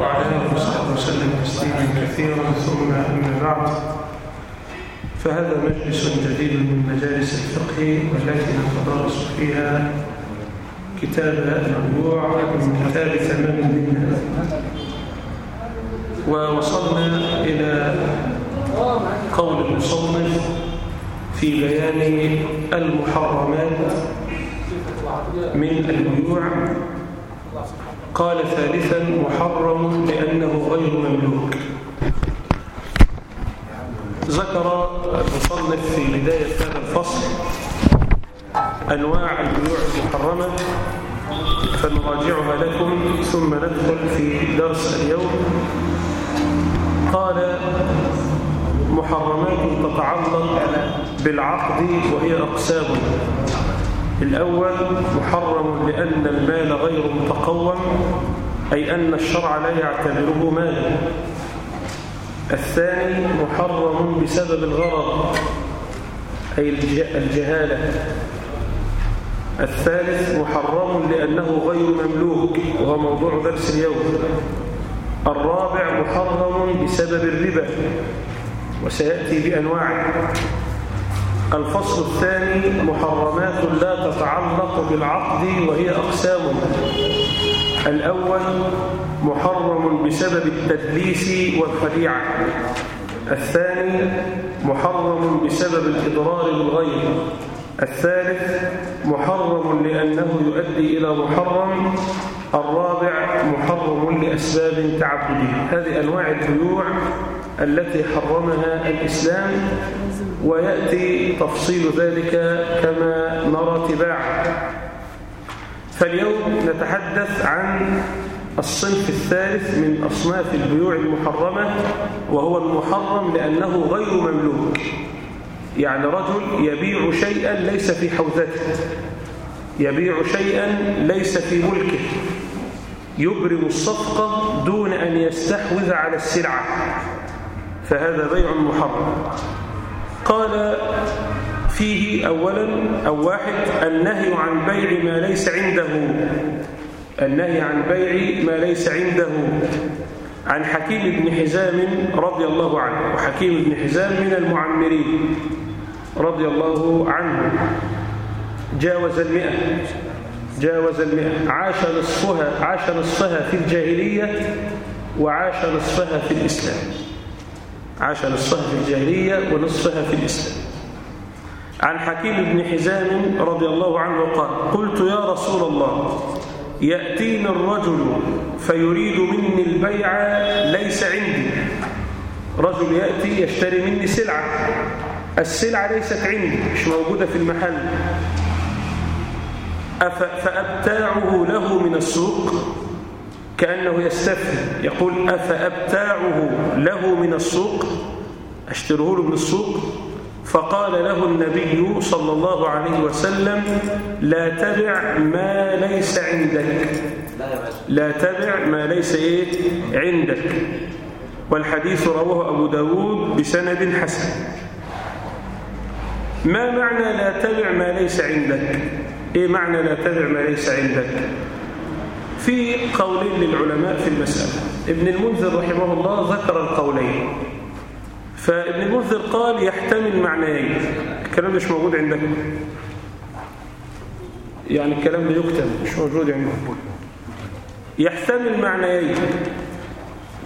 وسلم تسليما كثيرا ثم أما بعد فهذا مجلس جديد من مجالس الفقه والتي نتدارس فيها كتاب الربوع من كتاب ثمان منا ووصلنا إلى قول المصنف في بيان المحرمات من البيوع قال ثالثا محرم لأنه غير مملوك. ذكر المصنف في بداية هذا الفصل أنواع البيوع المحرمة فنراجعها لكم ثم ندخل في درس اليوم. قال محرمات تتعلق بالعقد وهي أقسام. الأول محرم لأن المال غير متقوم أي أن الشرع لا يعتبره مالا الثاني محرم بسبب الغرض أي الجهالة. الثالث محرم لأنه غير مملوك وهو موضوع درس اليوم. الرابع محرم بسبب الربا وسيأتي بأنواعه. الفصل الثاني محرمات لا تتعلق بالعقد وهي أقسام. الأول محرم بسبب التدليس والخديعة. الثاني محرم بسبب الإضرار بالغير. الثالث محرم لأنه يؤدي إلى محرم. الرابع محرم لأسباب تعبدية. هذه أنواع البيوع التي حرمها الإسلام. ويأتي تفصيل ذلك كما نرى تباعا. فاليوم نتحدث عن الصنف الثالث من أصناف البيوع المحرمة وهو المحرم لأنه غير مملوك. يعني رجل يبيع شيئا ليس في حوزته يبيع شيئا ليس في ملكه يبرم الصفقة دون أن يستحوذ على السلعة فهذا بيع محرم. قال فيه أولا أو واحد النهي عن بيع ما ليس عنده. النهي عن بيع ما ليس عنده. عن حكيم بن حزام رضي الله عنه. وحكيم بن حزام من المعمرين رضي الله عنه. جاوز المئة. جاوز المئة. عاش نصفها عاش نصفها في الجاهلية وعاش نصفها في الإسلام. عاش نصفها في الجاهلية ونصفها في الإسلام. عن حكيم بن حزام رضي الله عنه قال قلت يا رسول الله يأتيني الرجل فيريد مني البيع ليس عندي. رجل يأتي يشتري مني سلعة. السلعة ليست عندي مش موجودة في المحل. فأبتاعه له من السوق. كأنه يستفهم يقول أفأبتاعه له من السوق؟ أشتره له من السوق. فقال له النبي صلى الله عليه وسلم لا تبع ما ليس عندك. لا تبع ما ليس إيه؟ عندك. والحديث رواه أبو داود بسند حسن. ما معنى لا تبع ما ليس عندك؟ إيه معنى لا تبع ما ليس عندك؟ في قولين للعلماء في المسألة. ابن المنذر رحمه الله ذكر القولين. فابن المنذر قال يحتمل معنيين. الكلام مش موجود عندكم يعني الكلام ده يكتب مش موجود عندكم يحتمل معنيين.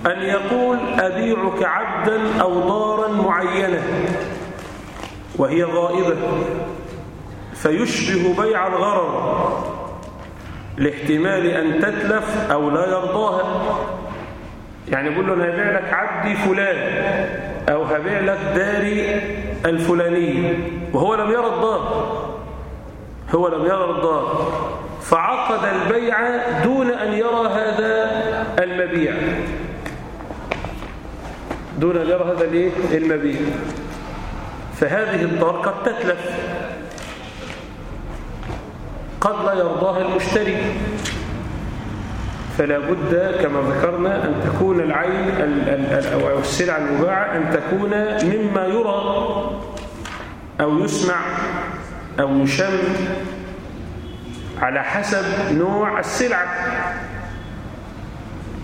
أن يقول أبيعك عبدا أو دارا معينة وهي غائبة فيشبه بيع الغرر. لاحتمال أن تتلف أو لا يرضاها. يعني يقول له أنا هبيع لك عبدي فلان أو هبيع لك داري الفلانية وهو لم يرى الدار هو لم يرى الدار فعقد البيع دون أن يرى هذا المبيع. دون أن يرى هذا المبيع. فهذه الدار قد تتلف. قد لا يرضاها المشتري. فلا بد كما ذكرنا أن تكون العين أو السلعة المباعة أن تكون مما يرى أو يسمع أو يشم على حسب نوع السلعة.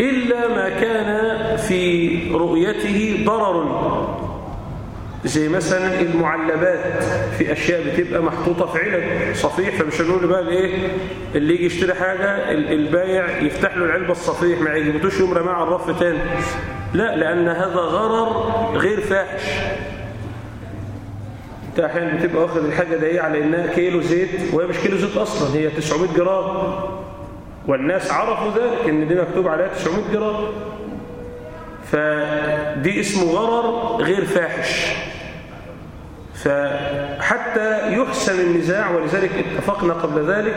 إلا ما كان في رؤيته ضرر. زي مثلا المعلبات في أشياء بتبقى محطوطة في علب صفيح فمش هنقول بقى الإيه اللي يجي يشتري حاجة البايع يفتح له العلبة الصفيح ما يجيبتوش يوم رماها على الرف تاني. لا لأن هذا غرر غير فاحش. انت أحيانا بتبقى واخد الحاجة دي على إنها كيلو زيت وهي مش كيلو زيت أصلا هي 900 جرام. والناس عرفوا ذلك إن دي مكتوب عليها 900 جرام. فدي اسمه غرر غير فاحش. فحتى يحسن النزاع ولذلك اتفقنا قبل ذلك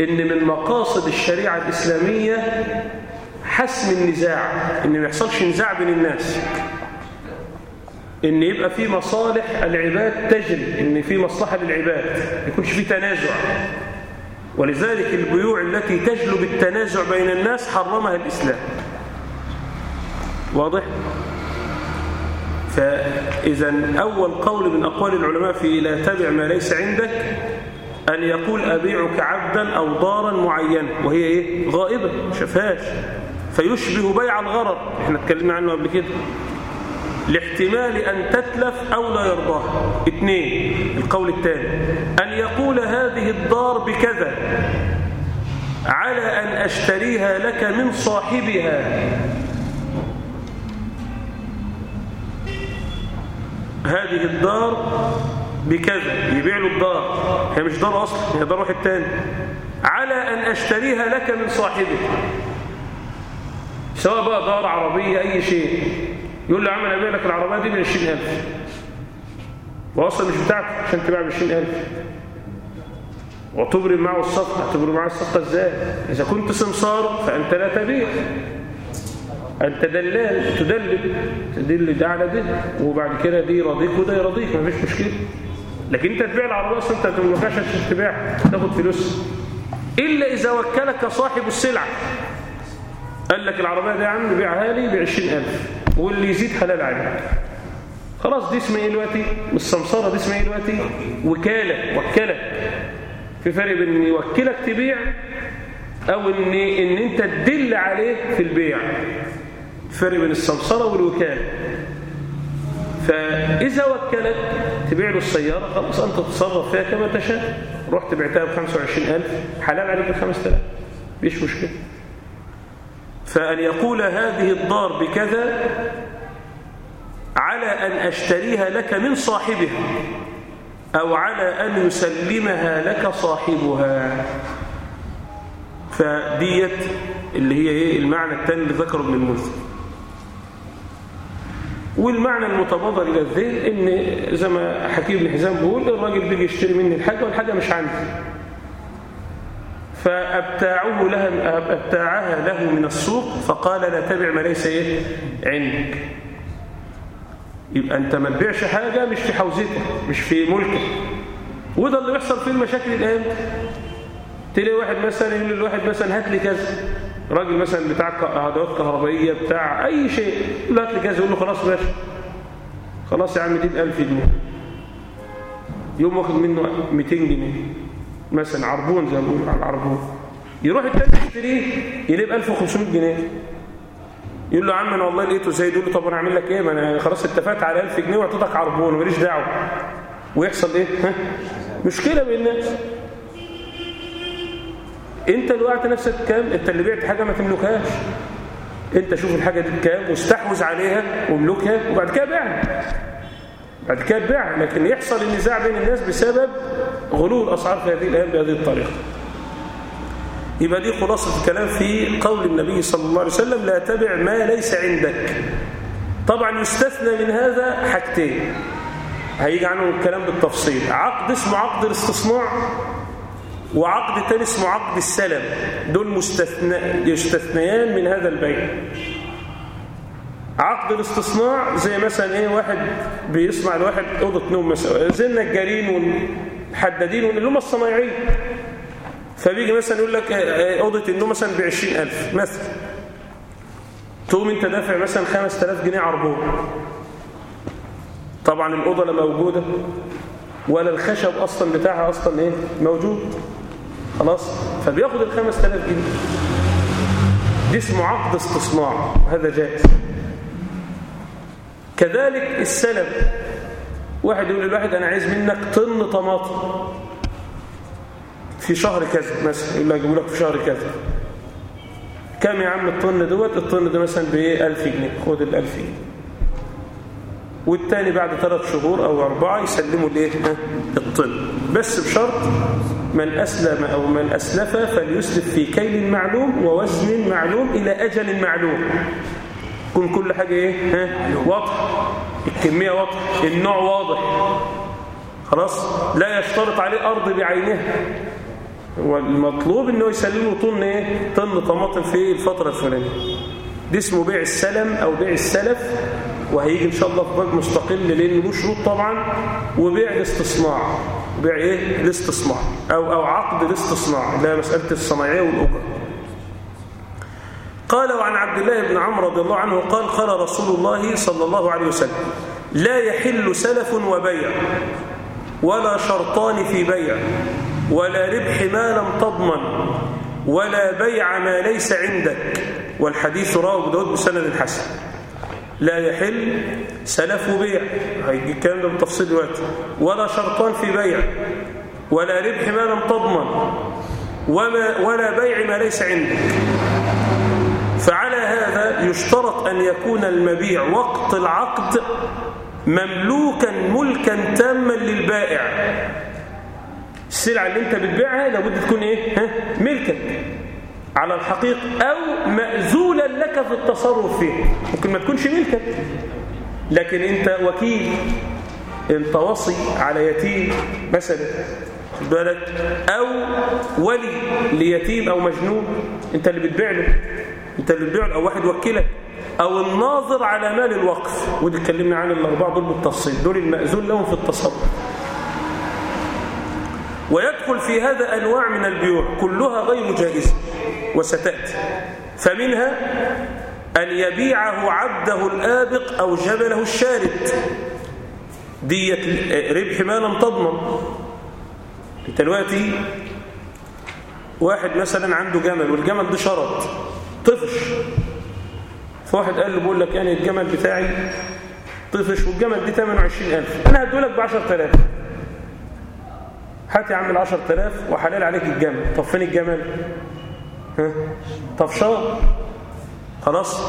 إن من مقاصد الشريعة الإسلامية حسم النزاع إن ما يحصلش نزاع بين الناس. إن يبقى في مصالح العباد تجري إن في مصلحة للعباد ما يكونش في تنازع. ولذلك البيوع التي تجلب التنازع بين الناس حرمها الإسلام. واضح؟ فإذا أول قول من أقوال العلماء في لا تبع ما ليس عندك أن يقول أبيعك عبدا أو دارا معينة وهي إيه؟ غائبة شفاش. فيشبه بيع الغرر إحنا اتكلمنا عنه قبل كده. لاحتمال أن تتلف أو لا يرضاها اثنين القول الثاني أن يقول هذه الدار بكذا على أن أشتريها لك من صاحبها. هذه الدار بكذا يبيع له الدار. هي مش دار أصلا هي دار واحد تاني. على أن أشتريها لك من صاحبك. سواء بقى دار عربية أي شيء. يقول له عمل أبيع لك العربية دي ب 20000 وأصلا مش بتاعتك عشان تبيع ب 20000 وتبرم معه الصفقة. تبرم معه الصفقة إزاي؟ إذا كنت سمسار فأنت لا تبيع. أنت دلال تدلل تدل ده على ده وبعد كده دي يرضيك وده يرضيك ما فيش مشكلة. لكن أنت تبيع العربية أصلا أنت ما تملكهاش عشان تبيعها تاخد فلوس. إلا إذا وكلك صاحب السلعة. قال لك العربية دي يا عم بيعها لي ب 20000 واللي يزيد حلال عليك. خلاص دي اسمها إيه دلوقتي؟ مش سمساره دي اسمها إيه دلوقتي؟ وكالة وكلك في فرق بين يوكلك تبيع أو ان إن أنت تدل عليه في البيع. فرق بين السمسره والوكاله فإذا وكلك تبيع له السيارة خلاص أنت تتصرف فيها كما تشاء. رحت بعتها ب 25000 حلال عليك ب 5000 مفيش مشكلة. فأن يقول هذه الدار بكذا على أن أشتريها لك من صاحبها أو على أن يسلمها لك صاحبها. فديت اللي هي إيه؟ المعنى الثاني اللي ذكره ابن المنذر. والمعنى المتبادر إلى الذهن إن زي ما حكيم بن حزام بيقول الراجل بيجي يشتري مني الحاجة والحاجة مش عندي. فأبتاعه لها أبتاعها له من السوق فقال لا تبع ما ليس إيه؟ عندك. يبقى أنت ما تبيعش حاجة مش في حوزتك مش في ملكك. وده اللي بيحصل فيه المشاكل الآن. تلاقي واحد مثلا يقول للواحد مثلا هات لي كذا. راجل مثلا بتاع أدوات كهربائية بتاع أي شيء له هات لي يقول له خلاص ماشي. خلاص يا عم دي ب 1000 جنيه. يوم واخد منه 200 جنيه. مثلا عربون زي ما بيقولوا على العربون. يروح التاني يشتريه يلاقيه ب 1500 جنيه. يقول له يا عم أنا والله لقيته زي يقول له طب أنا اعمل لك إيه؟ ما أنا خلاص اتفقت على 1000 جنيه وأعطيتك عربون ماليش دعوة. ويحصل إيه؟ ها؟ مشكلة بين الناس. انت اللي وقعت نفسك كام؟ انت اللي بعت حاجة ما تملكهاش. انت شوف الحاجة دي بكام واستحوذ عليها واملكها وبعد كده بيعها بعد كده بيعها لكن يحصل النزاع بين الناس بسبب غلو الأسعار في هذه الأيام بهذه الطريقة. يبقى دي خلاصة الكلام في قول النبي صلى الله عليه وسلم لا تبع ما ليس عندك. طبعا يستثنى من هذا حاجتين. هيجي عنهم الكلام بالتفصيل. عقد اسمه عقد الاستصناع وعقد تاني اسمه عقد السلم. دول مستثنى يستثنيان من هذا البيع عقد الاستصناع زي مثلا إيه واحد بيصنع لواحد أوضة نوم مثلا. زي النجارين والحدادين اللي هم الصنايعيين فبيجي مثلا يقول لك أوضة النوم مثلا ب 20000 مثلا. تقوم أنت دافع مثلا 5000 جنيه عربون. طبعا الأوضة لا موجودة ولا الخشب أصلا بتاعها أصلا إيه موجود. خلاص؟ فبياخد ال 5000 جنيه. دي اسمه عقد استصناع. هذا جائز. كذلك السلم واحد يقول للواحد أنا عايز منك طن طماطم. في شهر كذا مثلا يقول لك لك في شهر كذا. كم يا عم الطن دوت؟ الطن ده مثلا ب 1000 جنيه. خد ال 1000 جنيه. والتاني بعد ثلاث شهور أو أربعة يسلموا الإيه؟ الطن. بس بشرط من أسلم أو من أسلف فليسلف في كيل معلوم ووزن معلوم إلى أجل معلوم. يكون كل حاجة إيه؟ ها؟ واضح. الكمية واضح النوع واضح. خلاص؟ لا يشترط عليه أرض بعينها والمطلوب إنه يسلمه طن إيه؟ طن طماطم في الفترة الفلانية. دي اسمه بيع السلم أو بيع السلف. وهيجي إن شاء الله في باب مستقل لأنه له شروط طبعا. وبيع الاستصناع بيع إيه الاستصناع أو أو عقد الاستصناع اللي هي مسألة الصناعيه والأجرة. قال وعن عبد الله بن عمرو رضي الله عنه قال قال رسول الله صلى الله عليه وسلم لا يحل سلف وبيع ولا شرطان في بيع ولا ربح ما لم تضمن ولا بيع ما ليس عندك. والحديث رواه داود بسند حسن. لا يحل سلف وبيع هيجي الكلام ده بالتفصيل دلوقتي. ولا شرطان في بيع ولا ربح ما لم تضمن وما ولا بيع ما ليس عندك. فعلى هذا يشترط أن يكون المبيع وقت العقد مملوكا ملكا تاما للبائع. السلعة اللي أنت بتبيعها لابد تكون إيه؟ ها؟ ملكك على الحقيقة أو مأذولا لك في التصرف فيه. ممكن ما تكونش ملكك لكن أنت وكيل أنت وصي على يتيم مثلا بالك؟ أو ولي ليتيم أو مجنون أنت اللي بتبيع له أنت اللي بتبيع له أو واحد وكلك أو الناظر على مال الوقف. ودي اتكلمنا عن الأربعة دول بالتفصيل. دول المأذون لهم في التصرف. ويدخل في هذا أنواع من البيوع كلها غير جائزة وستأتي. فمنها أن يبيعه عبده الآبق أو جبله الشارد. دية ربح ما لم تضمن. انت دلوقتي واحد مثلا عنده جمل والجمل ده شرط. طفش. فواحد قال له بقول لك يعني الجمل بتاعي طفش والجمل دي ثمنه 20000 أنا هديه لك ب 10000 هات يا عم ال 10000 وحلال عليك الجمل. طب فين الجمل؟ ها؟ طفشان خلاص.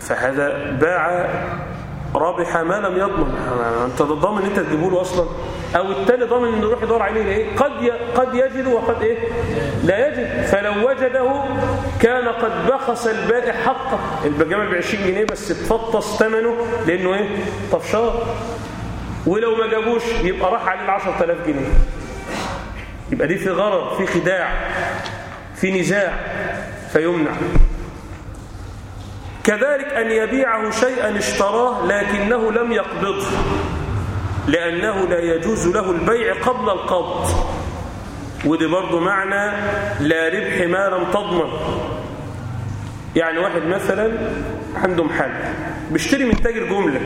فهذا باع رابح ما لم يضمن. انت ضامن انت تجيبه له أصلا. أو التاني ضامن انه يروح يدور عليه ليه؟ قد ي... قد يجد وقد إيه؟ لا يجد. فلو وجده كان قد بخس البائع حقه. الجمل ب 20 جنيه بس اتفطس ثمنه. لأنه إيه؟ طفشان ولو ما جابوش يبقى راح عليه ال 10000 جنيه. يبقى دي في غرض في خداع في نزاع فيمنع. كذلك أن يبيعه شيئا اشتراه لكنه لم يقبضه لأنه لا يجوز له البيع قبل القبض. ودي برضو معنى لا ربح ما لم تضمن. يعني واحد مثلا عنده محل بيشتري من تاجر جملة.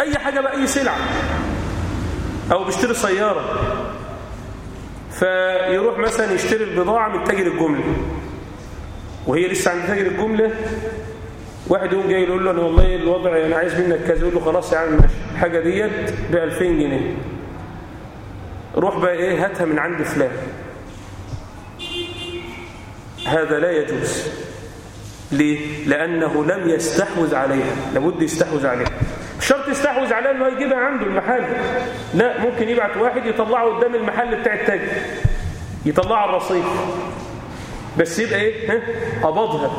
أي حاجة بأي سلعة أو بيشتري سيارة. فيروح مثلا يشتري البضاعة من تاجر الجملة. وهي لسه عند تاجر الجملة. واحد يقوم جاي يقول له أنا والله الوضع أنا عايز منك كذا. يقول له خلاص يا عم ماشي. الحاجة ديت ب 2000 جنيه. روح بقى إيه هاتها من عند فلان. هذا لا يجوز. ليه؟ لأنه لم يستحوذ عليها. لابد يستحوذ عليها. شرط يستحوذ عليها إنه يجيبها عنده المحل. لا ممكن يبعت واحد يطلعه قدام المحل بتاع التاجر يطلعه على الرصيف. بس يبقى إيه؟ ها؟ قبضها.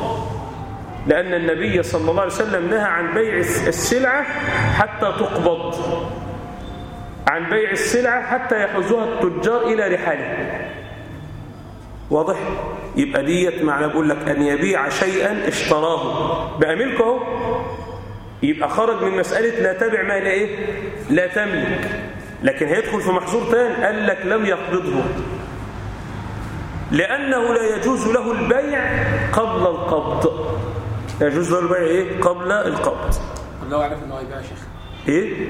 لأن النبي صلى الله عليه وسلم نهى عن بيع السلعة حتى تقبض. عن بيع السلعة حتى يحوزها التجار إلى رحاله. واضح؟ يبقى ديت معنى بقول لك أن يبيع شيئا اشتراه. بقى ملكه يبقى خرج من مسألة لا تبع ما لا إيه؟ لا تملك. لكن هيدخل في محظور تاني قال لك لم يقبضه. لأنه لا يجوز له البيع قبل القبض. لا يجوز له البيع إيه؟ قبل القبض. لو عرف إن هو يبيع يا شيخ. إيه؟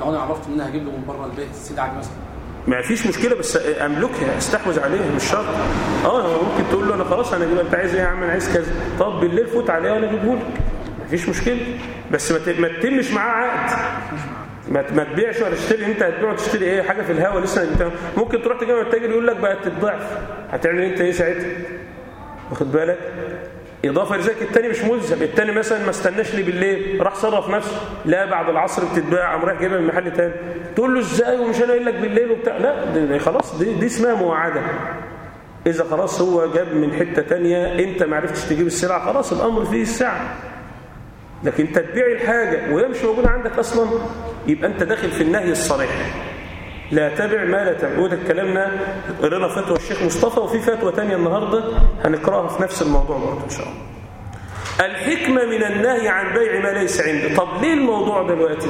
لو أنا عرفت أنا هجيب له من بره البيت السلعه دي مثلا. ما فيش مشكلة بس أملكها استحوذ عليها مش شرط. آه ممكن تقول له أنا خلاص أنا أنت عايز إيه؟ يا عم أنا عايز كذا. طب بالليل فوت عليها وأنا أجيبه لك ما فيش مشكلة. بس ما تتمش معاه عقد. ما ما تبيعش ولا تشتري. انت هتبيع وتشتري إيه؟ حاجة في الهوا لسه انت ممكن تروح تجيب التاجر يقول لك بقت الضعف. هتعمل انت إيه ساعتها؟ واخد بالك؟ إضافة لذلك التاني مش ملزم. التاني مثلا ما استناش لي بالليل راح صرف نفسه. لا بعد العصر بتتباع قام رايح جايبها من محل تاني. تقول له إزاي ومش أنا قايل لك بالليل وبتاع؟ لا دي, خلاص دي, دي اسمها مواعده إذا خلاص هو جاب من حتة تانية أنت ما عرفتش تجيب السلعة خلاص الأمر فيه الساعة. لكن تبيع الحاجة وهي مش موجودة عندك أصلا يبقى أنت داخل في النهي الصريح. لا تبع ما لا تبع وده كلامنا قرينا فتوى الشيخ مصطفى وفي فتوى تانية النهاردة هنقرأها في نفس الموضوع برضه إن شاء الله. الحكمة من النهي عن بيع ما ليس عنده. طب ليه الموضوع دلوقتي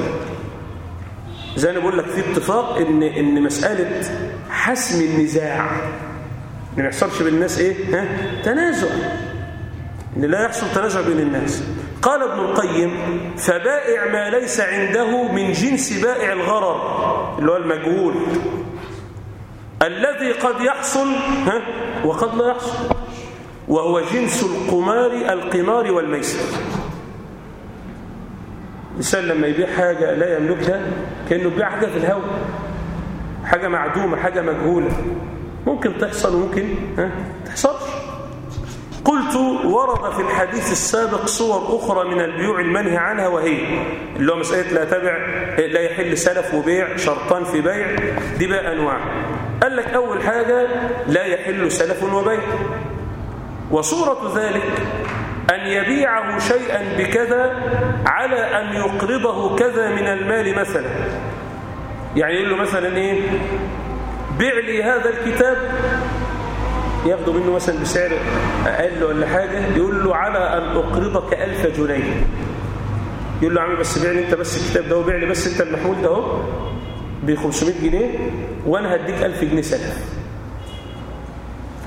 زي أنا بقول لك في اتفاق إن إن مسألة حسم النزاع ما يحصلش بالناس إيه؟ ها؟ تنازع. إن لا يحصل تنازع بين الناس. قال ابن القيم فبائع ما ليس عنده من جنس بائع الغرر. اللي هو المجهول. الذي قد يحصل ها؟ وقد لا يحصل. وهو جنس القمار القمار والميسر. الإنسان لما يبيع حاجة لا يملكها كأنه بيع حاجة في الهواء. حاجة معدومة حاجة مجهولة. ممكن تحصل وممكن ها؟ تحصلش. قلت ورد في الحديث السابق صور أخرى من البيوع المنهي عنها وهي اللي هو مسألة لا تبع لا يحل سلف وبيع شرطان في بيع دي بقى أنواع. قال لك أول حاجة لا يحل سلف وبيع. وصورة ذلك أن يبيعه شيئا بكذا على أن يقرضه كذا من المال مثلا. يعني يقول له مثلا إيه؟ بيع لي هذا الكتاب ياخده منه مثلا بسعر أقل ولا حاجة يقول له على أن أقرضك ألف جنيه. يقول له عمي بس بيع لي أنت بس الكتاب ده وبيع لي بس أنت المحمول ده أهو ب 500 جنيه وأنا هديك 1000 جنيه سلف.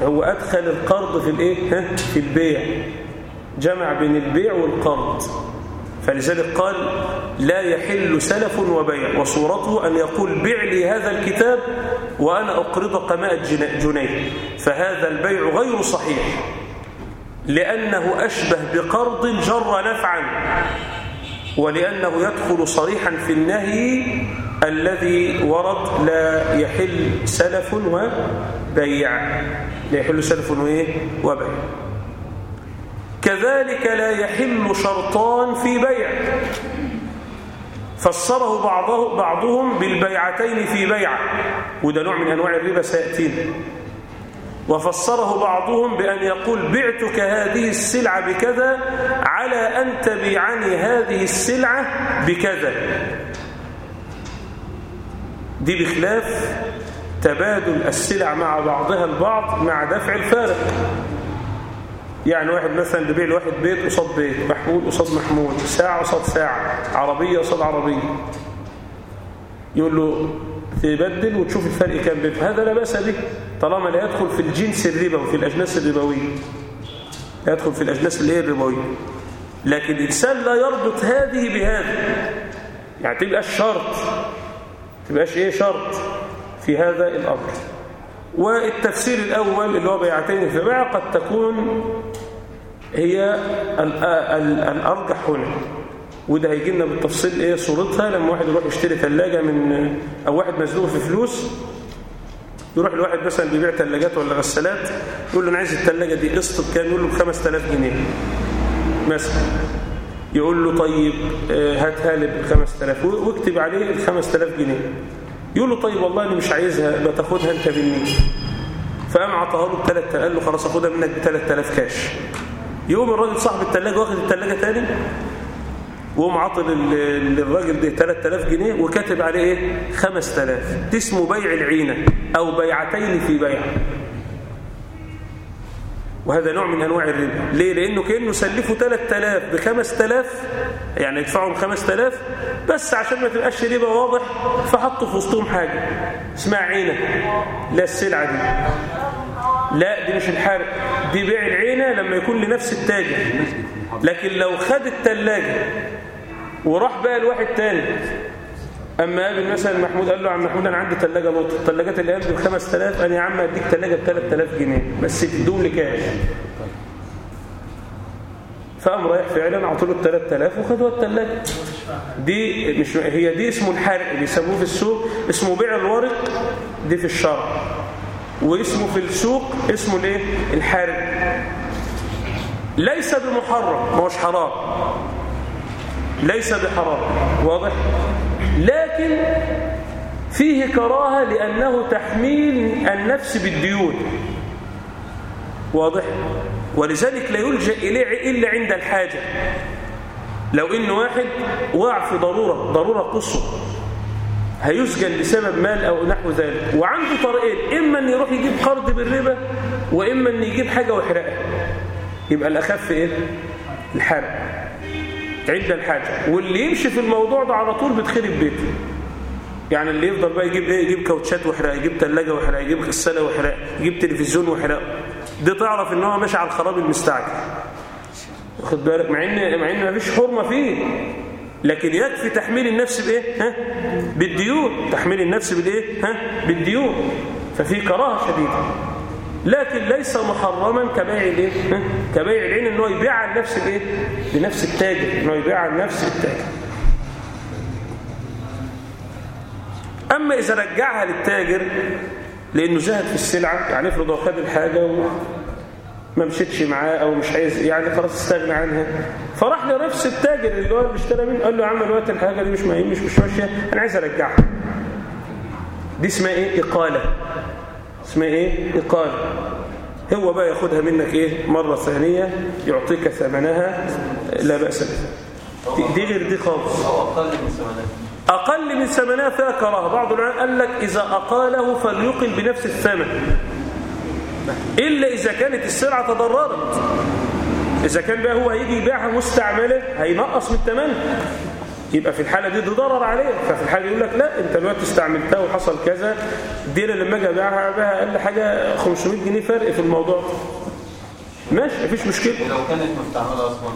هو أدخل القرض في الإيه؟ في البيع. جمع بين البيع والقرض. فلذلك قال لا يحل سلف وبيع وصورته أن يقول بيع لي هذا الكتاب وأنا أقرضك مائة جنيه. فهذا البيع غير صحيح لأنه أشبه بقرض جر نفعا ولأنه يدخل صريحا في النهي الذي ورد لا يحل سلف وبيع. لا يحل سلف وبيع. كذلك لا يحل شرطان في بيع. فسره بعضه بعضهم بالبيعتين في بيعة وده نوع من أنواع الربا سيأتينا. وفسره بعضهم بأن يقول بعتك هذه السلعة بكذا على أن تبيعني هذه السلعة بكذا. دي بخلاف تبادل السلع مع بعضها البعض مع دفع الفارق. يعني واحد مثلا بيبيع لواحد بيت قصاد بيت محمول قصاد محمول ساعة قصاد ساعة عربية قصاد عربية. يقول له تبدل وتشوف الفرق كام بيت. هذا لا بأس به طالما لا يدخل في الجنس الربوي في الأجناس الربوية لا يدخل في الأجناس اللي هي الربوية لكن الإنسان لا يربط هذه بهذه. يعني تبقى الشرط تبقاش إيه شرط؟ في هذا الأمر. والتفسير الأول اللي هو بيعتين في بيع قد تكون هي الأرجح هنا. وده هيجي لنا بالتفصيل إيه صورتها لما واحد يروح يشتري ثلاجة من أو واحد مزنوق في فلوس يروح الواحد مثلا بيبيع ثلاجات ولا غسالات يقول له أنا عايز الثلاجة دي قسط بكام؟ يقول له ب 5000 جنيه. مثلا. يقول له طيب هاتها لي ب 5000 واكتب عليه ال 5000 جنيه. يقول له طيب والله أنا مش عايزها ما تاخدها أنت مني. فقام عطاها له ب 3000 قال له خلاص أخدها منك ب 3000 كاش. يقوم الراجل صاحب الثلاجه واخد الثلاجه تاني وقوم عاطل للراجل ده 3000 جنيه وكاتب عليه إيه؟ 5000 دي اسمه بيع العينة أو بيعتين في بيع. وهذا نوع من أنواع الربا. ليه؟ لأنه كأنه سلفه 3000 ب 5000 يعني يدفعهم 5000 بس عشان ما تبقاش ربا واضح فحطوا في وسطهم حاجة اسمها عينة لا السلعة دي. لا دي مش الحارق. دي بيع العينة لما يكون لنفس التاجر. لكن لو خد الثلاجه وراح بقى لواحد تاني. أما قابل مثلا محمود قال له عم محمود أنا عندي ثلاجه لوط الثلاجات اللي قبل ب 5000 أنا يا عم أديك ثلاجه ب 3000 جنيه. بس لي كاش فقام رايح فعلا اعطوا له ال 3000 وخدوا الثلاجه دي مش هي دي اسمه الحرق بيسموه في السوق. اسمه بيع الورق دي في الشرع. واسمه في السوق اسمه الايه الحرق ليس بمحرم ما هوش حرام. ليس بحرام واضح؟ لكن فيه كراهة لأنه تحميل النفس بالديون. واضح؟ ولذلك لا يلجأ إليه إلا عند الحاجة. لو إن واحد وقع في ضرورة ضرورة قصوى هيسجن بسبب مال أو نحو ذلك. وعنده طريقين إما أن يروح يجيب قرض بالربا وإما أن يجيب حاجة ويحرقها يبقى الأخف إيه؟ الحرق. عند الحاجة. واللي يمشي في الموضوع ده على طول بتخرب بيته. يعني اللي يفضل بقى يجيب إيه؟ يجيب كاوتشات وحرق يجيب ثلاجه وحرق يجيب غسالة وحرق يجيب تلفزيون وحرق دي تعرف إن هو ماشي على الخراب المستعجل. واخد بالك مع ان مع إن مفيش حرمة فيه. لكن يكفي تحميل النفس بإيه؟ ها؟ بالديون. تحميل النفس بالايه ها؟ بالديون. ففي كراهة شديدة. لكن ليس محرما كبيع الايه كبيع العين ان هو يبيع عن نفس الايه بنفس التاجر ان هو يبيع عن نفس التاجر. أما إذا رجعها للتاجر لأنه زهد في السلعة يعني افرض هو خد الحاجة وما مشيتش معاه أو مش عايز يعني خلاص استغنى عنها. فراح لنفس التاجر اللي هو اللي اشترى منه قال له يا عم الوقت الحاجة دي مش مش مش ماشية أنا عايز أرجعها. دي اسمها إيه؟ إقالة. اسمها إيه؟ إقالة. هو بقى ياخدها منك إيه؟ مرة ثانية يعطيك ثمنها لا بأس به دي غير دي خالص. أقل من ثمنها. أقل من ثمنها فيها كراهة بعض العلماء قال لك إذا أقاله فليقل بنفس الثمن. إلا إذا كانت السلعة تضررت. إذا كان بقى هو هيجي يبيعها مستعملة هينقص من ثمنها يبقى في الحالة دي, دي ضرر عليه. ففي الحالة يقول لك لا أنت دلوقتي استعملتها وحصل كذا. دي لما أجي ابيعها ابيعها أقل حاجة 500 جنيه فرق في الموضوع. ماشي مفيش مشكلة. لو كانت مستعملة أصلا.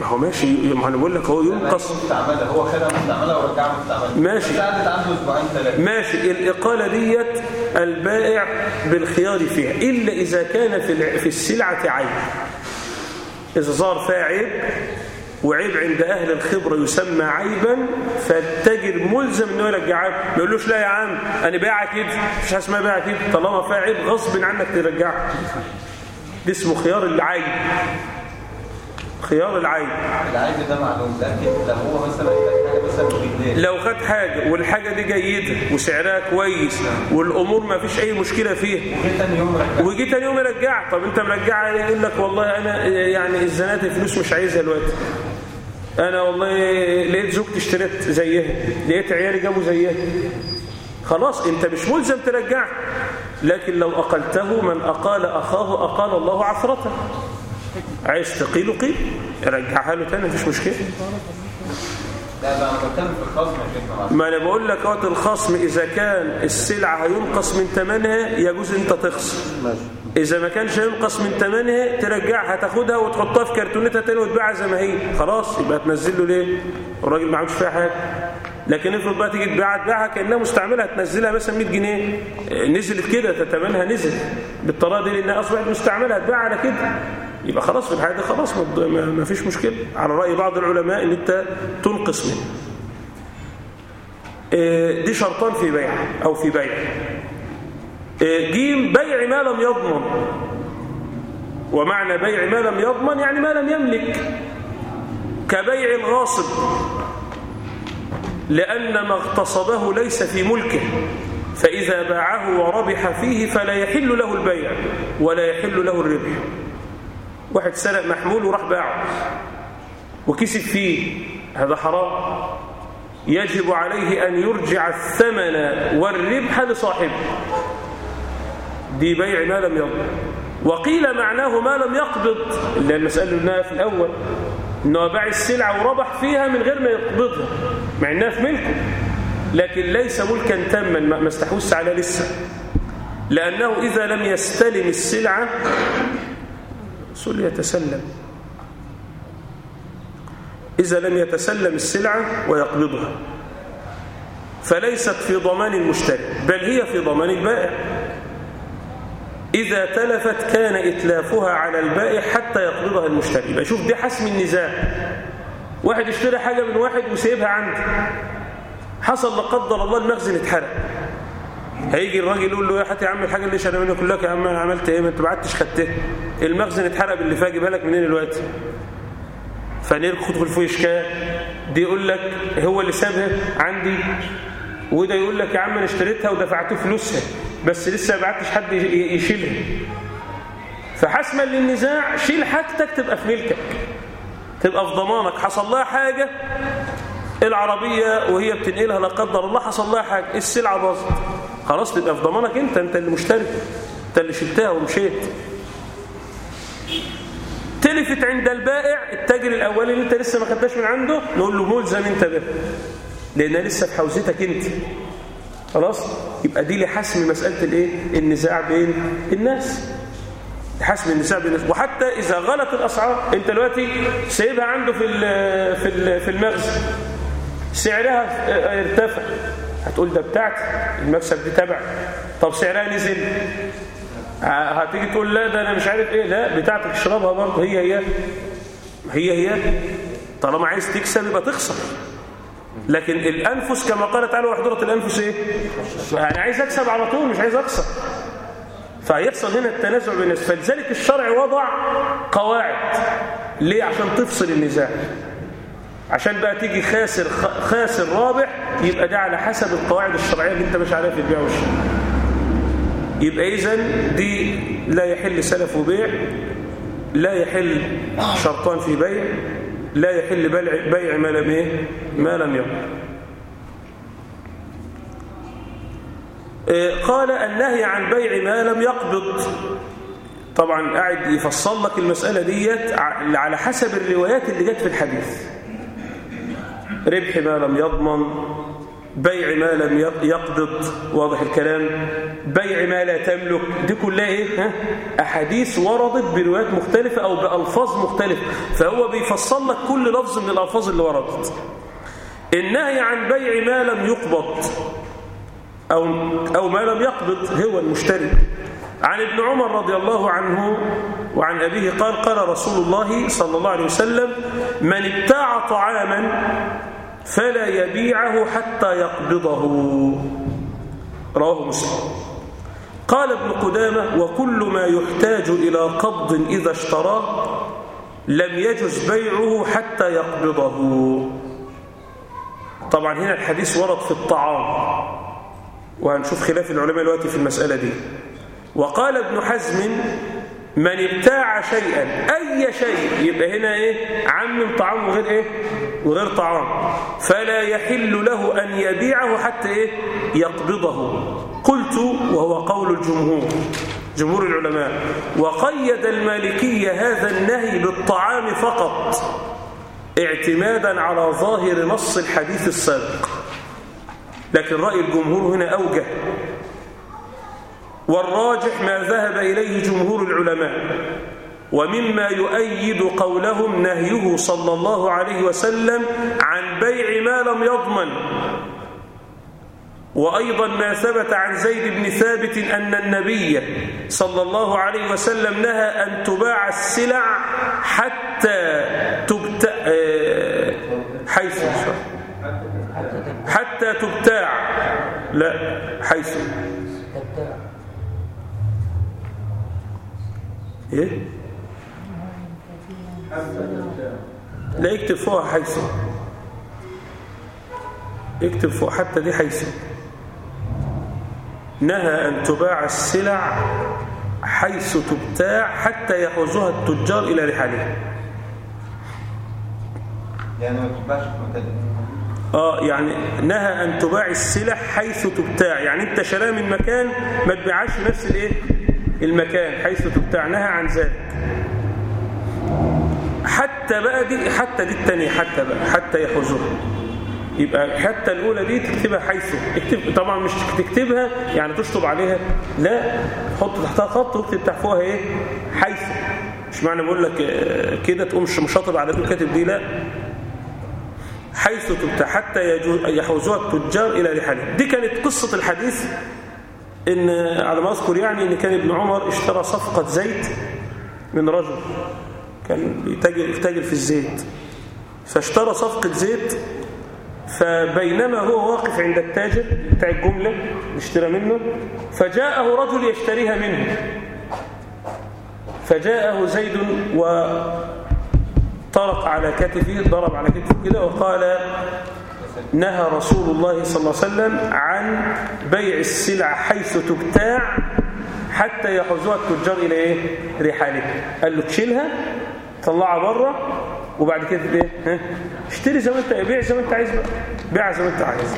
ما هو ماشي ما أنا بقول لك هو ينقص. مستعملة هو خدها ورجعها ماشي. قعدت عنده أسبوعين ثلاثة. ماشي. الإقالة ديت البائع بالخيار فيها إلا إذا كان في في السلعة عيب. إذا ظهر فيها عيب وعيب عند أهل الخبرة يسمى عيبا فالتاجر ملزم إنه يرجعها ما يقولوش لا يا عم أنا بايعها كده مش حاجة اسمها بايعها كده طالما فيها عيب غصب عنك ترجعها. دي اسمه خيار العيب. خيار العيب العيب ده معلوم لكن لو هو مثلا خد حاجة مثلا لو خد حاجة والحاجة دي جيدة وسعرها كويس والأمور ما فيش أي مشكلة فيها. جه تاني يوم رجع تاني يوم يرجعها طب أنت مرجعها؟ يقول لك والله أنا يعني الزنات الفلوس مش عايزها دلوقتي. أنا والله لقيت زوجتي اشتريت زيها. لقيت عيالي جابوا زيها. خلاص أنت مش ملزم ترجعها لكن لو أقلته من أقال أخاه أقال الله عثرته عايز تقيله قيل رجعها له تاني مفيش مشكلة. ما أنا بقول لك وقت الخصم إذا كان السلعة هينقص من ثمنها يجوز أنت تخصم. إذا ما كانش ينقص من ثمنها ترجعها تاخدها وتحطها في كرتونتها تاني وتبيعها زي ما هي. خلاص يبقى تنزل له ليه؟ الراجل ما عملش فيها حاجة. لكن افرض بقى تيجي تبيعها تبيعها كأنها مستعملة تنزلها مثلا 100 جنيه. آه، نزلت كده ثمنها نزل بالطريقة دي لأنها أصبحت مستعملة هتبيعها على كده. يبقى خلاص في الحاله دي خلاص ما- فيش مشكلة. على رأي بعض العلماء إن أنت تنقص منه. آه، دي شرطان في بيع أو في بيع. آه، جيم بيع ما لم يضمن. ومعنى بيع ما لم يضمن يعني ما لم يملك. كبيع الغاصب لأن ما اغتصبه ليس في ملكه. فإذا باعه وربح فيه فلا يحل له البيع ولا يحل له الربح. واحد سرق محمول وراح باعه. وكسب فيه. هذا حرام. يجب عليه أن يرجع الثمن والربح لصاحبه. دي بيع ما لم يضمن وقيل معناه ما لم يقبض. اللي المسألة قلناها في الأول. إنه باع السلعة وربح فيها من غير ما يقبضها. مع إنها في ملكه. لكن ليس ملكا تاما. ما ما استحوذش على لسه. لأنه إذا لم يستلم السلعة سل يتسلم. إذا لم يتسلم السلعة ويقبضها. فليست في ضمان المشتري بل هي في ضمان البائع. إذا تلفت كان إتلافها على البائع حتى يقبضها المشتري. يبقى شوف دي حسم النزاع. واحد اشترى حاجة من واحد وسيبها عنده حصل لا قدر الله المخزن اتحرق. هيجي الراجل يقول له يا حتى يا عم الحاجة اللي شرى منك لك يا عم أنا عملت إيه؟ ما أنت بعتش خدتها المخزن اتحرق باللي فيها جيبها لك منين دلوقتي؟ فندخل في إشكال. دي يقول لك هو اللي سابها عندي وده يقول لك يا عم أنا اشتريتها ودفعت فلوسها بس لسه ما بعتش حد يشيلها. فحسما للنزاع شيل حاجتك تبقى في ملكك. تبقى في ضمانك. حصل لها حاجة؟ العربية وهي بتنقلها لا قدر الله حصل لها حاجة. السلعة باظت. خلاص تبقى في ضمانك انت انت اللي مشتري انت اللي شلتها ومشيت. تلفت عند البائع التاجر الاولي اللي انت لسه ما خدتهاش من عنده نقول له ملزم انت به لانها لسه في حوزتك انت. خلاص؟ يبقى دي لحسم مسألة الإيه؟ النزاع بين الناس. حسم النزاع بين الناس. وحتى إذا غلط الأسعار انت دلوقتي سايبها عنده في في في المخزن سعرها ارتفع. هتقول ده بتاعتي المكسب دي تبع. طب سعرها نزل. هتيجي تقول لا ده أنا مش عارف إيه. لا بتاعتك اشربها برضه. هي هي. هي هي. طالما عايز تكسب يبقى تخسر. لكن الأنفس كما قال تعالى وحضره الأنفس إيه؟ يعني عايز أكسب على طول مش عايز أخسر. فيحصل هنا التنازع بين فلذلك الشرع وضع قواعد. ليه؟ عشان تفصل النزاع. عشان بقى تيجي خاسر خاسر رابح يبقى ده على حسب القواعد الشرعية اللي انت مش عليها في البيع والشراء يبقى اذا دي لا يحل سلف وبيع لا يحل شرطان في بيع لا يحل بيع, ما لم إيه؟ ما لم يقل قال النهي عن بيع ما لم يقبض. طبعا قاعد يفصل لك المسألة ديت على حسب الروايات اللي جت في الحديث. ربح ما لم يضمن بيع ما لم يقبض واضح الكلام. بيع ما لا تملك. دي كلها إيه؟ ها؟ أحاديث وردت بروايات مختلفة أو بألفاظ مختلفة. فهو بيفصل لك كل لفظ من الألفاظ اللي وردت. النهي عن بيع ما لم يقبض أو, أو ما لم يقبض هو المشتري. عن ابن عمر رضي الله عنه وعن أبيه قال قال رسول الله صلى الله عليه وسلم من ابتاع طعاما فلا يبيعه حتى يقبضه. رواه مسلم. قال ابن قدامة وكل ما يحتاج إلى قبض إذا اشتراه لم يجز بيعه حتى يقبضه. طبعا هنا الحديث ورد في الطعام وهنشوف خلاف العلماء دلوقتي في المسألة دي. وقال ابن حزم من ابتاع شيئا أي شيء؟ يبقى هنا إيه؟ عمم طعام وغير إيه؟ وغير طعام. فلا يحل له أن يبيعه حتى إيه؟ يقبضه. قلت وهو قول الجمهور جمهور العلماء وقيد المالكية هذا النهي بالطعام فقط اعتمادا على ظاهر نص الحديث السابق. لكن رأي الجمهور هنا أوجه والراجح ما ذهب إليه جمهور العلماء ومما يؤيد قولهم نهيه صلى الله عليه وسلم عن بيع ما لم يضمن. وأيضا ما ثبت عن زيد بن ثابت أن النبي صلى الله عليه وسلم نهى أن تباع السلع حتى تبتع حيث حتى تبتاع. لا حيث إيه؟ لا يكتب فوق حيث يكتب فوق حتى دي حيث نهى أن تباع السلع حيث تبتاع حتى يحوزها التجار إلى رحالها. يعني ما تباعش في مكان. آه يعني نهى أن تباع السلع حيث تبتاع. يعني أنت شراها من مكان ما تبيعهاش نفس الإيه؟ المكان حيث تبتاع. نهى عن ذلك. حتى بقى دي حتى دي الثانية حتى بقى حتى يحوزها يبقى حتى الأولى دي تكتبها حيث. اكتب طبعا مش تكتبها يعني تشطب عليها. لا حط تحتها خط واكتب تحت فوقها إيه؟ حيث. مش معنى بقول لك كده تقوم مش مشاطب على طول كاتب دي لا. حيث تبتاع. حتى يحوزها التجار إلى رحالهم دي كانت قصة الحديث. إن على ما أذكر يعني إن كان ابن عمر اشترى صفقة زيت من رجل كان يتاجر في الزيت. فاشترى صفقة زيت فبينما هو واقف عند التاجر بتاع الجملة اشترى منه فجاءه رجل يشتريها منه. فجاءه زيد وطرق على كتفه ضرب على كتفه كده وقال نهى رسول الله صلى الله عليه وسلم عن بيع السلع حيث تبتاع حتى يحوزوها التجار إلى إيه؟ قال له تشيلها طلعها بره وبعد كده إيه؟ اشتري زي ما أنت بيع زي ما أنت عايز بيع زي ما أنت عايز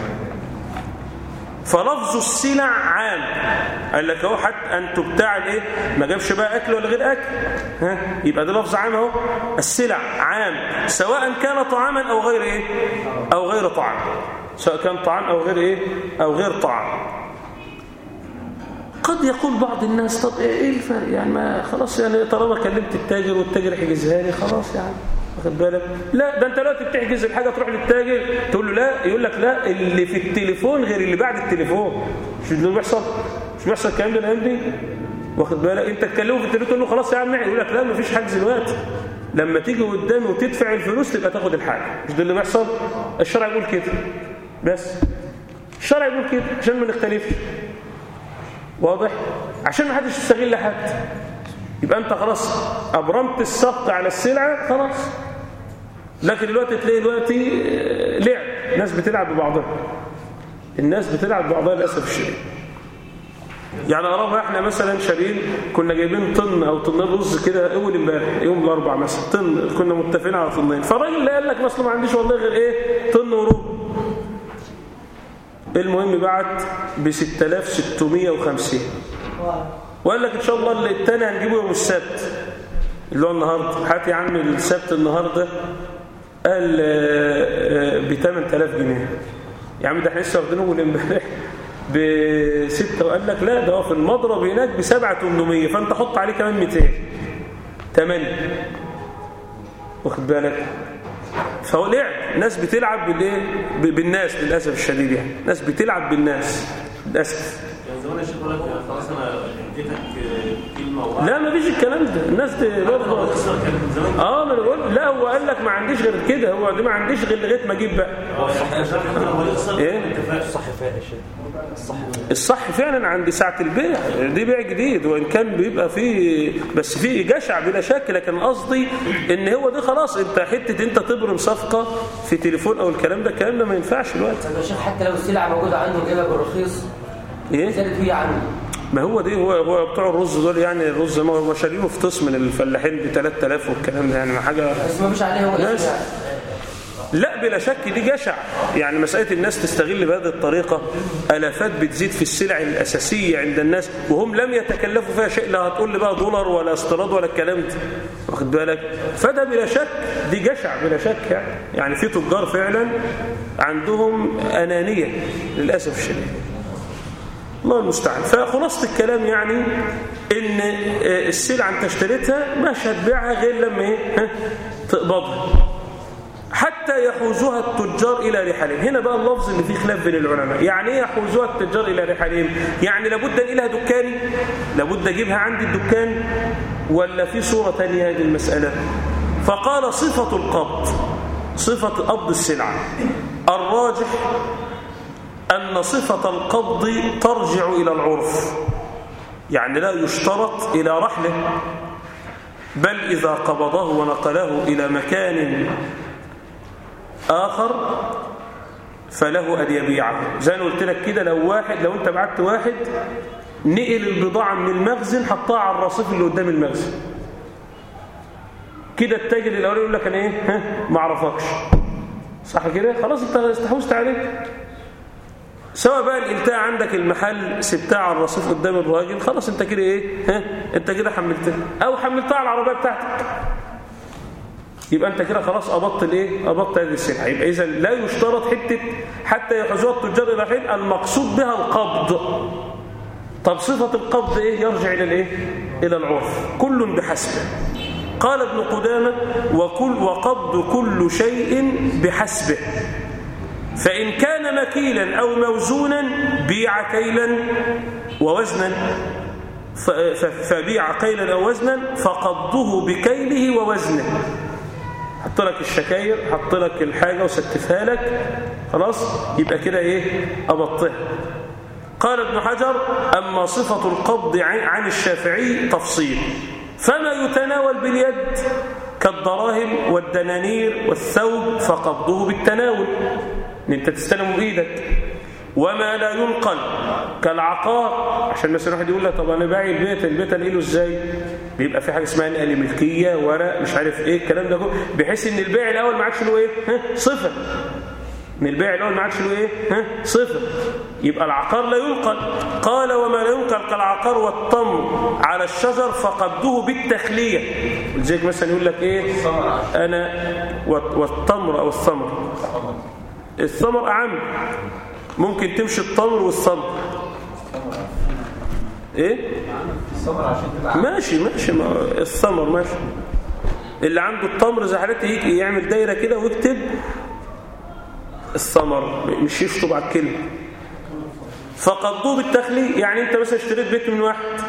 فلفظ السلع عام. قال لك أهو حتى أن تبتاع الإيه؟ ما جابش بقى أكل ولا غير أكل. ها؟ يبقى ده لفظ عام أهو. السلع عام سواء كان طعاما أو غير إيه؟ أو غير طعام. سواء كان طعام أو غير إيه؟ أو غير طعام. قد يقول بعض الناس طب إيه الفرق؟ يعني ما خلاص يعني طالما كلمت التاجر والتاجر حجزها لي خلاص يعني. واخد بالك؟ لا ده انت دلوقتي بتحجز الحاجة تروح للتاجر تقول له لا يقول لك لا اللي في التليفون غير اللي بعد التليفون. مش اللي بيحصل؟ مش بيحصل الكلام ده الأيام دي واخد بالك؟ انت تكلمه في التليفون تقول له خلاص يا عم يقول لك لا مفيش حجز دلوقتي. لما تيجي قدامي وتدفع الفلوس تبقى تاخد الحاجة. مش ده اللي بيحصل؟ الشرع يقول كده. بس الشرع يقول كده عشان ما نختلفش. واضح؟ عشان ما حدش يستغل حد. يبقى انت خلاص أبرمت السبق على السلعة خلاص. لكن دلوقتي تلاقي دلوقتي آه، لعب. ناس بتلعب ببعضها. الناس بتلعب ببعضها للأسف الشديد. يعني قرابة إحنا مثلا شارين كنا جايبين طن أو طنين رز كده أول إمبارح يوم الاربع مثلا طن كنا متفقين على طنين. فالراجل اللي قال لك مثلا ما عنديش والله غير إيه؟ طن وربع المهم بعت ب 6650 وقال لك إن شاء الله اللي التاني هنجيبه يوم السبت. اللي هو النهارده. هات يا عم السبت النهارده. قال ب 8000 جنيه. يا عم ده إحنا لسه واخدينه امبارح. ب 6 وقال لك لا ده في المضرب هناك ب 7800 فأنت حط عليه كمان 200 8 واخد بالك؟ فهو لعب. ناس بتلعب بالإيه؟ بالناس للأسف الشديد يعني. ناس بتلعب بالناس. للأسف. يعني زمان يا شيخ يقول لك خلاص أنا اديتك لا ما فيش الكلام ده. الناس دي برضه آه ما أنا بقول لا هو قال لك ما عنديش غير كده. هو دي ما عنديش غير لغاية ما أجيب بقى. هو الصح؟ اتفاق الصح فعلا عند ساعة البيع. دي بيع جديد. وإن كان بيبقى فيه بس فيه جشع بلا شك. لكن قصدي إن هو ده خلاص. أنت حتة أنت تبرم صفقة في تليفون أو الكلام ده الكلام ده ما ينفعش دلوقتي. طب يا شيخ حتى لو السلعه موجودة عنده جايبها بالرخيص إيه؟ زادت هي عنده ما هو دي هو هو بتوع الرز دول يعني الرز ما هو شارينه في طس من الفلاحين ب 3000 والكلام ده يعني حاجة بس ما فيش عليه هو ناس. لا بلا شك دي جشع يعني مسألة الناس تستغل بهذه الطريقة ألافات بتزيد في السلع الأساسية عند الناس وهم لم يتكلفوا فيها شيء لا هتقول لي بقى دولار ولا استيراد ولا الكلام ده. واخد بالك؟ فده بلا شك دي جشع بلا شك يعني. يعني في تجار فعلا عندهم أنانية للأسف الشديد. الله المستعان. فخلاصة الكلام يعني إن آه، السلعة أنت اشتريتها مش هتبيعها غير لما إيه؟ ها؟ تقبضها. حتى يحوزها التجار إلى رحالهم هنا بقى اللفظ اللي فيه خلاف بين العلماء. يعني إيه يحوزها التجار إلى رحالهم يعني لابد أن لها دكاني لابد أجيبها عندي الدكان؟ ولا في صورة تانية هذه المسألة؟ فقال صفة القبض صفة قبض السلعة. الراجح أن صفة القبض ترجع إلى العرف يعني لا يشترط إلى رحله بل إذا قبضه ونقله إلى مكان آخر فله أن يبيعه. زي ما قلت لك كده لو واحد لو أنت بعت واحد نقل البضاعة من المخزن حطها على الرصيف اللي قدام المخزن. كده التاجر الأولي يقول لك أنا إيه؟ ها؟ ما أعرفكش. صح كده؟ خلاص أنت استحوذت عليه. سواء بقى الالتاء عندك المحل سبتها على الرصيف قدام الراجل خلاص أنت كده إيه؟ ها؟ أنت كده حملتها. أو حملتها على العربية بتاعتك. يبقى أنت كده خلاص قبضت الإيه؟ قبضت هذه السلعة. يبقى اذا لا يشترط حتة حتى يحوزوها التجار إلى حين المقصود بها القبض. طب صفة القبض إيه؟ يرجع إلى الإيه؟ إلى العرف. كل بحسبه. قال ابن قدامة وكل وقبض كل شيء بحسبه. فإن كان مكيلا أو موزونا بيع كيلا ووزنا. فبيع كيلا أو وزنا فقبضه بكيله ووزنه. حط لك الشكاير حط لك الحاجة وستفها لك. خلاص يبقى كده إيه؟ أبطها قال ابن حجر أما صفة القبض عن عن الشافعي تفصيل. فما يتناول باليد؟ كالدراهم والدنانير والثوب فقبضه بالتناول. إن أنت تستلمه بإيدك. وما لا ينقل كالعقار عشان مثلا واحد يقول لك طب أنا باعي البيت البيت أنقله إزاي؟ بيبقى في حاجة اسمها نقل ملكية ورق مش عارف إيه الكلام ده كله. بحيث إن البيع الأول ما عادش له إيه؟ ها؟ صفه من البيع الأول ما عادش له إيه؟ ها؟ صفه يبقى العقار لا ينقل. قال وما لا ينقل كالعقار والتمر على الشجر فقبضه بالتخلية. ولذلك مثلا يقول لك إيه؟ أنا والت- والتمر أو الثمر. الثمر أعم. ممكن تمشي التمر والثمر إيه؟ ماشي ماشي. ما الثمر ماشي. اللي عنده التمر زي يجي يعمل دايرة كده ويكتب الثمر مش يشطب على الكلمة. فقضوه بالتخليه يعني أنت مثلا اشتريت بيت من واحد.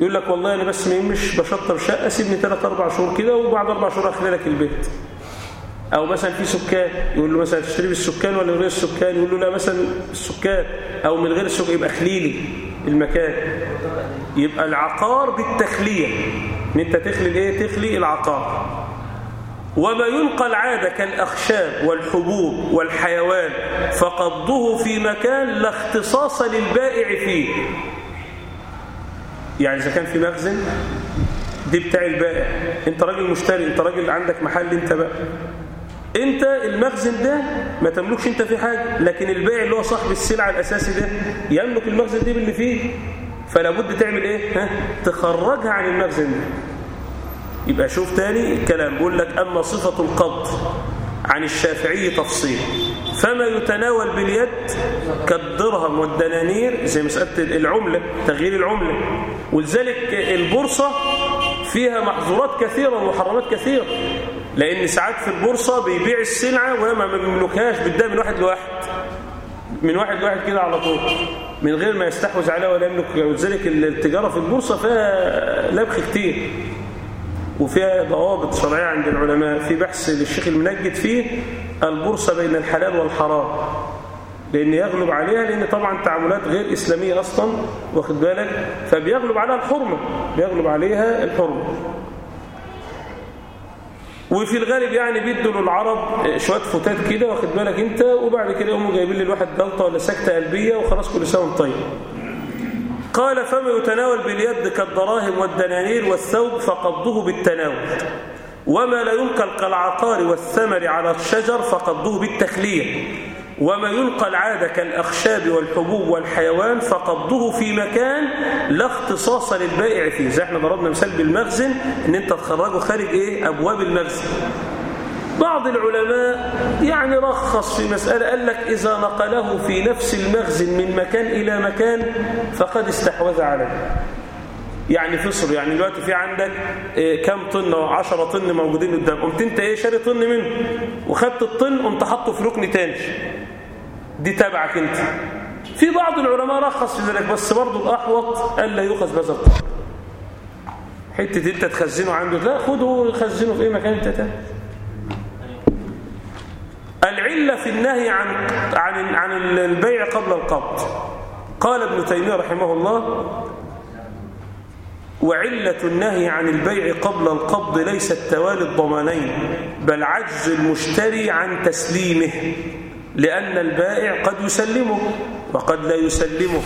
يقول لك والله أنا بس مش بشطب شقة سيبني 3 4 شهور كده وبعد أربع شهور أخلي لك البيت. أو مثلا في سكان يقول له مثلا تشتري بالسكان ولا غير السكان؟ يقول له لا مثلا السكان. أو من غير السكان يبقى خليلي المكان. يبقى العقار بالتخلية. إن أنت تخلي الإيه؟ تخلي العقار. وما ينقل عادة كالأخشاب والحبوب والحيوان فقبضه في مكان لا اختصاص للبائع فيه. يعني إذا كان في مخزن دي بتاع البائع. أنت راجل مشتري أنت راجل عندك محل أنت بقى انت المخزن ده ما تملكش انت فيه حاجة لكن البائع اللي هو صاحب السلعة الأساسي ده يملك المخزن دي باللي فيه. فلا بد تعمل إيه؟ ها؟ تخرجها عن المخزن ده. يبقى شوف تاني الكلام بيقول لك أما صفة القبض عن الشافعي تفصيل. فما يتناول باليد كالدرهم والدنانير زي مسألة العملة تغيير العملة. ولذلك البورصة فيها محظورات كثيرة ومحرمات كثيرة. لأن ساعات في البورصة بيبيع السلعة وما ما بيملكهاش بيديها من واحد لواحد. من واحد لواحد كده على طول. من غير ما يستحوذ عليها ولا يملك. ولذلك التجارة في البورصة فيها لبخ كتير. وفيها ضوابط شرعية عند العلماء. في بحث للشيخ المنجد فيه البورصة بين الحلال والحرام. لأن يغلب عليها لأن طبعا تعاملات غير إسلامية أصلا واخد بالك؟ فبيغلب عليها الحرمة. بيغلب عليها الحرمة. وفي الغالب يعني بيدوا للعرب شوية فتات كده واخد بالك انت؟ وبعد كده يقوموا جايبين للواحد جلطة ولا سكتة قلبية وخلاص كل سنة وانت طيب. قال فما يتناول باليد كالدراهم والدنانير والثوب فقبضه بالتناول وما لا ينقل كالعقار والثمر على الشجر فقبضه بالتخلية وما ينقل عادة كالأخشاب والحبوب والحيوان فقبضه في مكان لا اختصاص للبائع فيه. زي إحنا ضربنا مثال بالمخزن إن أنت تخرجه خارج إيه؟ أبواب المخزن. بعض العلماء يعني رخص في مسألة قال لك إذا نقله في نفس المخزن من مكان إلى مكان فقد استحوذ عليه. يعني فصل يعني دلوقتي في عندك إيه؟ كم طن أو 10 طن موجودين قدام. قمت أنت إيه؟ شاري طن منه. وخدت الطن قمت حطه في ركن تاني. دي تبعك انت. في بعض العلماء رخص في ذلك بس برضه الأحوط ألا يؤخذ بهذا القول حتة انت تخزنه عنده لا خده وخزنه في أي مكان انت تاني العلة في النهي عن عن عن البيع قبل القبض. قال ابن تيمية رحمه الله وعلة النهي عن البيع قبل القبض ليست توالي الضمانين بل عجز المشتري عن تسليمه. لأن البائع قد يسلمه وقد لا يسلمه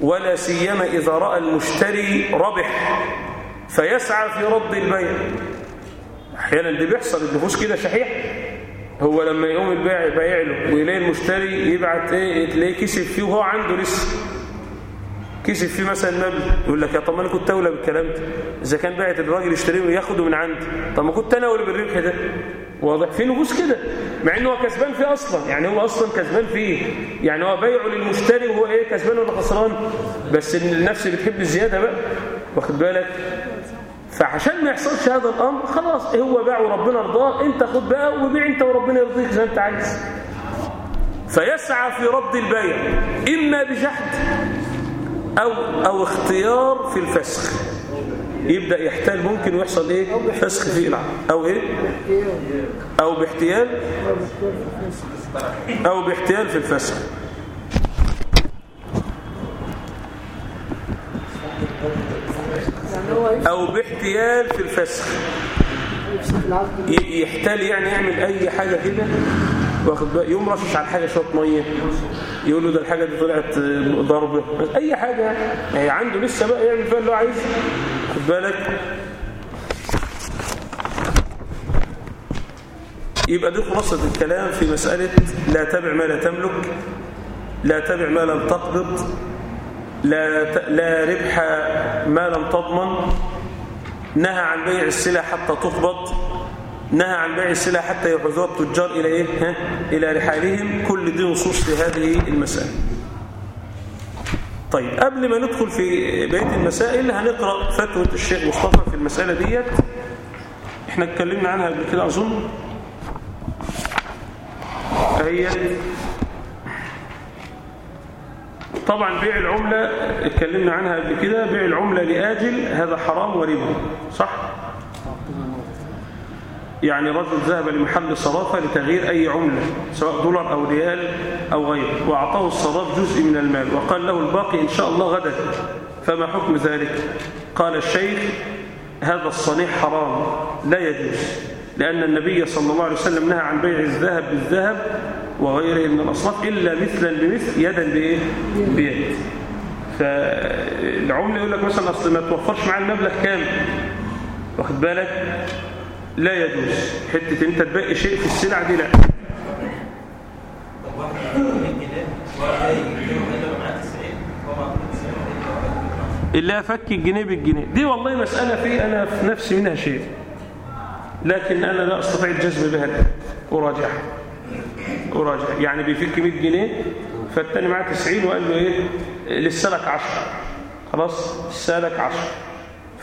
ولا سيما إذا رأى المشتري ربح فيسعى في رد البيع. أحيانا اللي بيحصل النفوس كده شحيح هو لما يقوم البائع بايع له ويلاقي المشتري يبعت إيه تلاقيه كسب فيه وهو عنده لسه. كسب فيه مثلا مبلغ يقول لك يا طب ما أنا كنت أولى بالكلام ده. إذا كان باعت الراجل يشتريه وياخده من عندي طب ما كنت أنا أولى بالربح ده. واضح في نفوس كده مع إنه هو كسبان فيه أصلا. يعني هو أصلا كسبان فيه. يعني هو بيعه للمشتري وهو إيه كسبان ولا خسران. بس النفس بتحب الزيادة بقى واخد بالك؟ فعشان ما يحصلش هذا الأمر خلاص هو باع وربنا رضاه؟ أنت خد بقى وبيع أنت وربنا يرضيك زي أنت عايز. فيسعى في رد البيع إما بجحد أو, أو اختيار في الفسخ. يبدأ يحتال ممكن ويحصل إيه؟ فسخ في العقد أو إيه؟ أو باحتيال. أو باحتيال في الفسخ. أو باحتيال في الفسخ. يحتال يعني يعمل أي حاجة كده. واخد بالك يقوم رشش على الحاجة شوية مية. يقول له ده الحاجة دي طلعت ضربه أي حاجة. يعني عنده لسه بقى يعمل فيها اللي هو عايزه. خد بالك يبقى دي خلاصة الكلام في مسألة لا تبع ما لا تملك لا تبع ما لم تقبض لا. لا ربح ما لم تضمن نهى عن بيع السلع حتى تقبض نهى عن بيع السلع حتى يحوزوها التجار إلى إيه؟ إلى رحالهم كل دي نصوص في هذه المسألة طيب قبل ما ندخل في بقية المسائل هنقرأ فتوى الشيخ مصطفى في المسألة ديت إحنا اتكلمنا عنها قبل كده أظن هي طبعا بيع العملة اتكلمنا عنها قبل كده بيع العملة لآجل هذا حرام وربا صح؟ يعني رجل ذهب لمحل صرافة لتغيير أي عملة سواء دولار أو ريال أو غيره وأعطاه الصراف جزء من المال وقال له الباقي إن شاء الله غدا. فما حكم ذلك؟ قال الشيخ هذا الصنيع حرام لا يجوز لأن النبي صلى الله عليه وسلم نهى عن بيع الذهب بالذهب وغيره من الأصناف إلا مثلا بمثل يدا بإيه؟ بيد. فالعملة يقول لك مثلا أصل ما توفرش معاه المبلغ كامل واخد بالك؟ لا يجوز. حتة أنت تبقي شيء في السلعة دي لا. طب واحد 100 جنيه واحد يجيب له معاه 90 هو معاه 90 اللي أفك الجنيه بالجنيه. دي والله مسألة في أنا في نفسي منها شيء. لكن أنا لا أستطيع الجزم بها. أراجعها. أراجع يعني بيفك 100 جنيه فالتاني معاه 90 وقال له إيه؟ للسلك 10 خلاص؟ السلك 10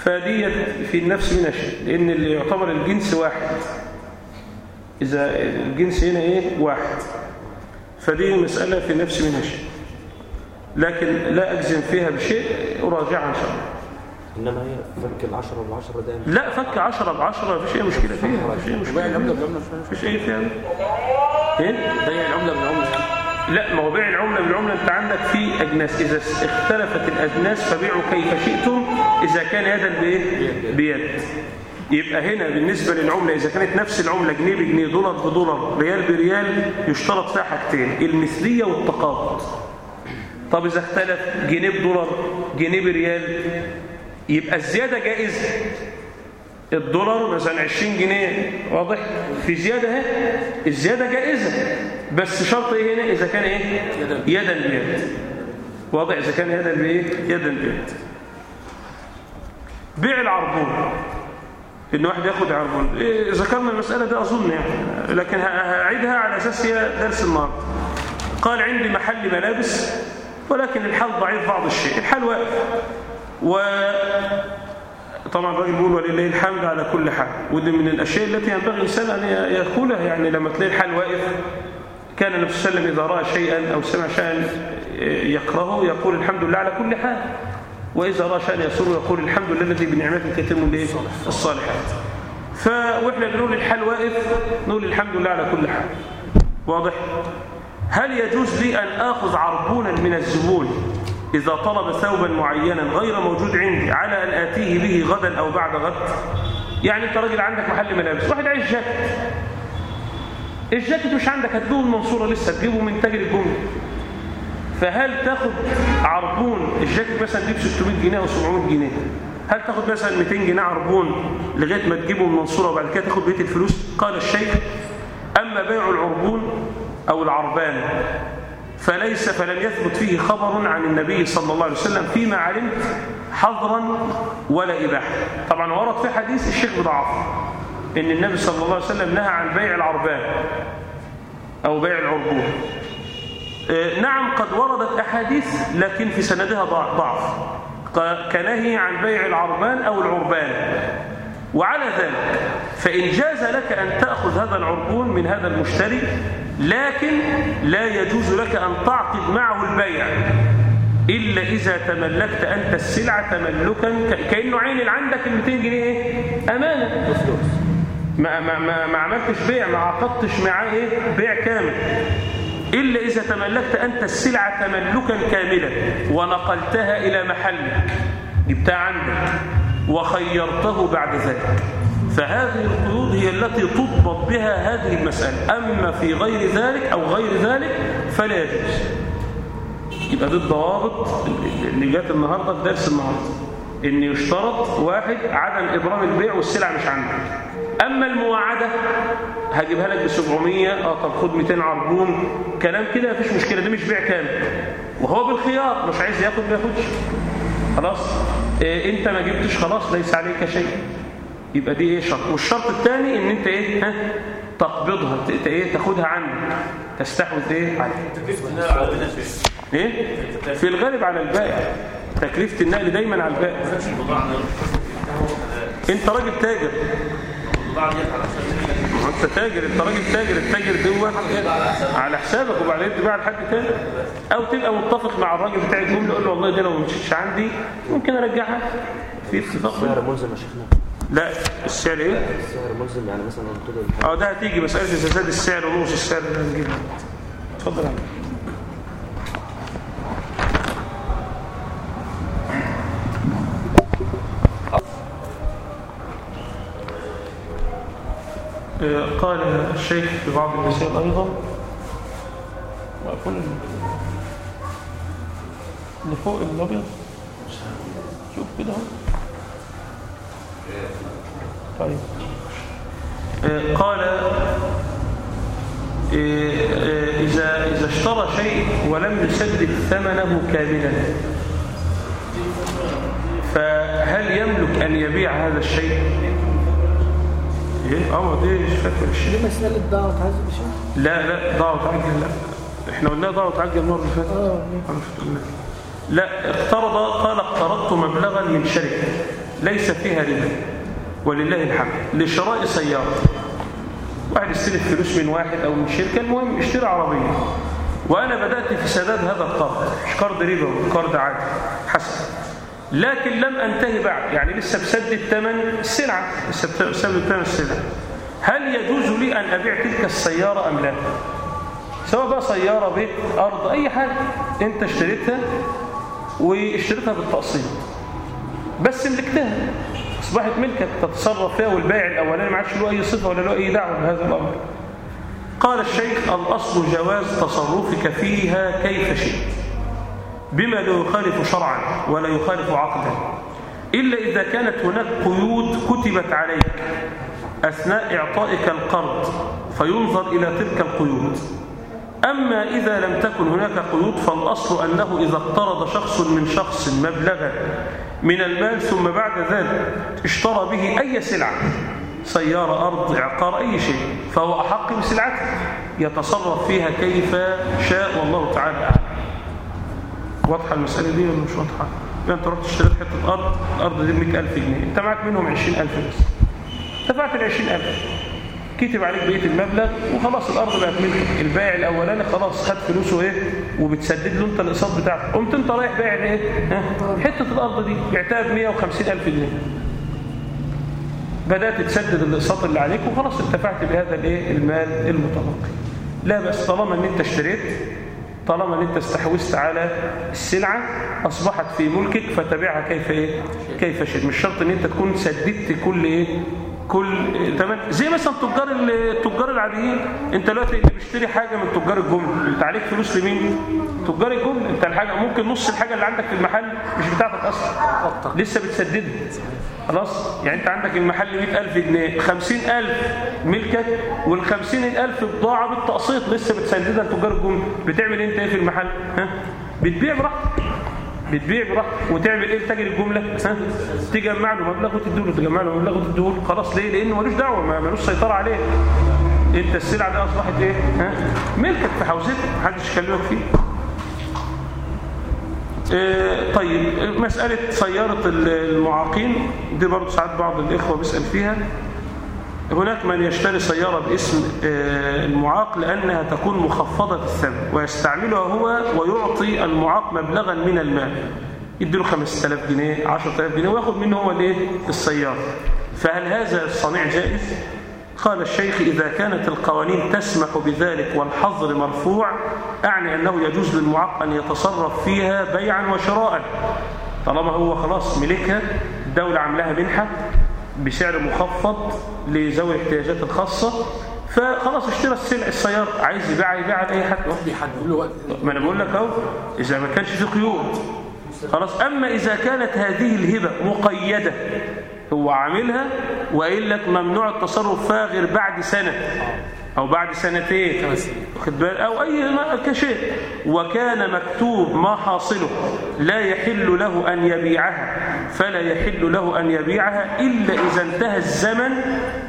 فديت في النفس منها شيء لأن اللي يعتبر الجنس واحد. إذا الجنس هنا إيه؟ واحد. فدي مسألة في النفس منها شيء لكن لا أجزم فيها بشيء أراجعها إن شاء الله. إنما هي فك العشرة بالعشرة ده. لا فك عشرة بعشرة مفيش أي مشكلة فيها مفيش أي مشكلة. بالعملة مفيش أي فيها إيه؟ بيع العملة بالعملة لا ما هو بيع العملة بالعملة أنت عندك في أجناس. إذا اختلفت الأجناس فبيعوا كيف شئتم إذا كان يدا بإيه؟ بيد. يبقى هنا بالنسبة للعملة إذا كانت نفس العملة جنيه بجنيه دولار بدولار ريال بريال يشترط فيها حاجتين المثلية والتقابض. طب إذا اختلف جنيه بدولار جنيه بريال يبقى الزيادة جائزة الدولار مثلا 20 جنيه واضح؟ في زيادة اهي الزيادة جائزة. بس شرط إيه هنا إذا كان إيه؟ يدا بيد واضح إذا كان يدا بايه يدا بيد بيع العربون. إن واحد ياخد عربون. إيه ذكرنا المسألة دي أظن يعني. لكن هعيدها على أساس هي درس النهارده. قال عندي محل ملابس ولكن الحال ضعيف بعض الشيء. الحال واقف و طبعا الراجل بيقول ولله الحمد على كل حال. ودي من الأشياء التي ينبغي الإنسان أن يقولها يعني لما تلاقي الحال واقف. كان النبي صلى الله عليه وسلم إذا رأى شيئا أو سمع شيئا يكرهه يقول الحمد لله على كل حال. وإذا رأى شيئا يسره يقول الحمد لله الذي بنعمته تتم الايه الصالحات. ف وإحنا بنقول الحال واقف نقول الحمد لله على كل حال. واضح؟ هل يجوز لي أن آخذ عربونا من الزبون إذا طلب ثوبا معينا غير موجود عندي على أن آتيه به غدا أو بعد غد؟ يعني أنت راجل عندك محل ملابس واحد عايز جاكيت. الجاكيت مش عندك هتجيبه المنصورة لسه تجيبه من تاجر الجمله فهل تاخد عربون الجاكيت مثلا تجيب 600 جنيه أو 700 جنيه؟ هل تاخد مثلا 200 جنيه عربون لغاية ما تجيبه من المنصورة وبعد كده تاخد بقية الفلوس؟ قال الشيخ أما بيع العربون أو العربان فليس فلم يثبت فيه خبر عن النبي صلى الله عليه وسلم فيما علمت حظرا ولا إباحة. طبعا ورد في حديث الشيخ بضعف إن النبي صلى الله عليه وسلم نهى عن بيع العربان أو بيع العربون. آه، نعم قد وردت أحاديث لكن في سندها ضع- ضعف. كنهي عن بيع العربان أو العربان. وعلى ذلك فإن جاز لك أن تأخذ هذا العربون من هذا المشتري لكن لا يجوز لك أن تعقد معه البيع. إلا إذا تملكت أنت السلعة تملكا كأنه عين عندك ال 200 جنيه إيه؟ أمانة. ما, ما, ما, ما عملتش بيع ما عقدتش معاه إيه؟ بيع كامل. إلا إذا تملكت أنت السلعة تملكا كاملا ونقلتها إلى محلك. جبتها عندك. وخيرته بعد ذلك. فهذه القيود هي التي تضبط بها هذه المسألة. أما في غير ذلك أو غير ذلك فلا يجوز. يبقى دي الضوابط اللي جت النهارده في درس النهارده. إن يشترط واحد عدم إبرام البيع والسلعة مش عندك. أما المواعدة هجيبها لك ب 700 آه طب خد 200 عربون كلام كده مفيش مشكلة ده مش بيع كامل وهو بالخيار مش عايز ياخد ما ياخدش. خلاص؟ إيه أنت ما جبتش خلاص ليس عليك شيء. يبقى دي إيه شرط؟ والشرط الثاني إن أنت إيه ها تقبضها إيه تاخدها عنك. تستحوذ إيه؟ عليها إيه؟ في الغالب على البائع. تكلفة النقل دايما على البائع. أنت راجل تاجر. انت تاجر انت راجل تاجر التاجر دوت على حسابك وبعدين تبيع لحد تاني. أو تبقى متفق مع الراجل بتاع الجمله يقول له والله دي لو ما مشيتش عندي ممكن ارجعها. في اتفاق؟ السعر ملزم يا شيخنا. لا السعر إيه؟ السعر ملزم يعني مثلا آه ده هتيجي مسألة زاد السعر ونص السعر اللي هنجيبها اتفضل يا قال الشيخ في بعض المسائل أيضا. وأقول اللي فوق الأبيض. شوف كده طيب. آه، قال آه، آه، إذا إذا اشترى شيء ولم يسدد ثمنه كاملا فهل يملك أن يبيع هذا الشيء؟ إيه؟ أه دي مش فاكر. دي ضاع وتعزل بشيء؟ لا لا ضاع وتعجل لا. إحنا قلنا ضاع وتعجل المرة اللي فاتت. آه. لا اقترض قال اقترضت مبلغا من شركة ليس فيها ربا ولله الحمد. لشراء سيارة. واحد استلف فلوس من واحد أو من شركة المهم اشترى عربية. وأنا بدأت في سداد هذا القرض. مش قرض ربا قرض عادي. حسن. لكن لم أنتهي بعد. يعني لسه بسدد ثمن السلعة لسه بسدد ثمن السلعة. هل يجوز لي أن أبيع تلك السيارة أم لا؟ سواء بقى سيارة بيت أرض أي حاجة. أنت اشتريتها واشتريتها بالتقسيط بس ملكتها. أصبحت ملكك تتصرف فيها والبائع الأولاني ما عادش له أي صفة ولا له أي دعوة بهذا الأمر. قال الشيخ الأصل جواز تصرفك فيها كيف شئت. بما لا يخالف شرعا ولا يخالف عقدا. إلا إذا كانت هناك قيود كتبت عليك أثناء إعطائك القرض فينظر إلى تلك القيود. أما إذا لم تكن هناك قيود فالأصل أنه إذا اقترض شخص من شخص مبلغا من المال ثم بعد ذلك اشترى به أي سلعة سيارة أرض عقار أي شيء فهو أحق بسلعته. يتصرف فيها كيف شاء والله تعالى أعلم. واضحة المسألة دي ولا مش واضحة؟ يعني أنت رحت اشتريت حتة أرض الأرض دي ب 100000 جنيه. أنت معاك منهم 20000 بس. دفعت ال 20000 كتب عليك بقية المبلغ وخلاص الأرض بقت ملكك البائع الأولاني خلاص خد فلوسه إيه؟ وبتسدد له أنت الأقساط بتاعك. قمت أنت رايح بايع إيه؟ حتة الأرض دي بعتها ب 150000 جنيه. بدأت تسدد الأقساط اللي عليك وخلاص انتفعت بهذا الإيه؟ المال المتبقي. لا بس طالما إن أنت اشتريت طالما إن أنت استحوذت على السلعة أصبحت في ملكك فتبيعها كيف إيه؟ كيف شئت. مش شرط إن أنت تكون سددت كل إيه؟ كل تمام. زي مثلا تجار التجار العاديين انت دلوقتي اللي بيشتري حاجة من تجار الجمله انت عليك فلوس لمين؟ تجار الجمله انت الحاجة ممكن نص الحاجة اللي عندك في المحل مش بتاعتك أصلا. لسه بتسددها. خلاص؟ يعني انت عندك المحل 100000 جنيه 50000 ملكك وال 50000 بضاعة بالتقسيط لسه بتسددها لتجار الجمله بتعمل انت إيه في المحل؟ ها؟ بتبيع براحتك. بتبيع براحتك وتعمل إيه؟ لتاجر الجملة. تجمع له مبلغ وتديله. تجمع له مبلغ وتديله خلاص ليه؟ لأنه ملوش دعوة ملوش سيطرة عليه. أنت السلعه دي اصبحت إيه؟ ها؟ ملكك في حوزتك. محدش يكلمك فيه. آه، طيب مسألة سيارة المعاقين دي برضه ساعات بعض الإخوة بيسأل فيها. هناك من يشتري سيارة باسم آه، المعاق لأنها تكون مخفضة الثمن ويستعملها هو ويعطي المعاق مبلغا من المال. يديله 5000 جنيه 10000 جنيه وياخد منه هو الإيه؟ السيارة. فهل هذا الصنيع جائز؟ قال الشيخ إذا كانت القوانين تسمح بذلك والحظر مرفوع أعني أنه يجوز للمعاق أن يتصرف فيها بيعا وشراء. طالما هو خلاص ملكها الدولة عاملاها منحة بسعر مخفض لذوي الاحتياجات الخاصة فخلاص اشترى السلع السيارة. عايز يبيعها يبيعها لأي حد. بيحدد له وقت. ما أنا بقول لك أهو إذا ما كانش في قيود. خلاص أما إذا كانت هذه الهبة مقيدة هو عاملها وقايل لك ممنوع التصرف فيها غير بعد سنة. أو بعد سنتين. واخد بالك أي ما- كشيء. وكان مكتوب ما حاصله. لا يحل له أن يبيعها. فلا يحل له أن يبيعها إلا إذا انتهى الزمن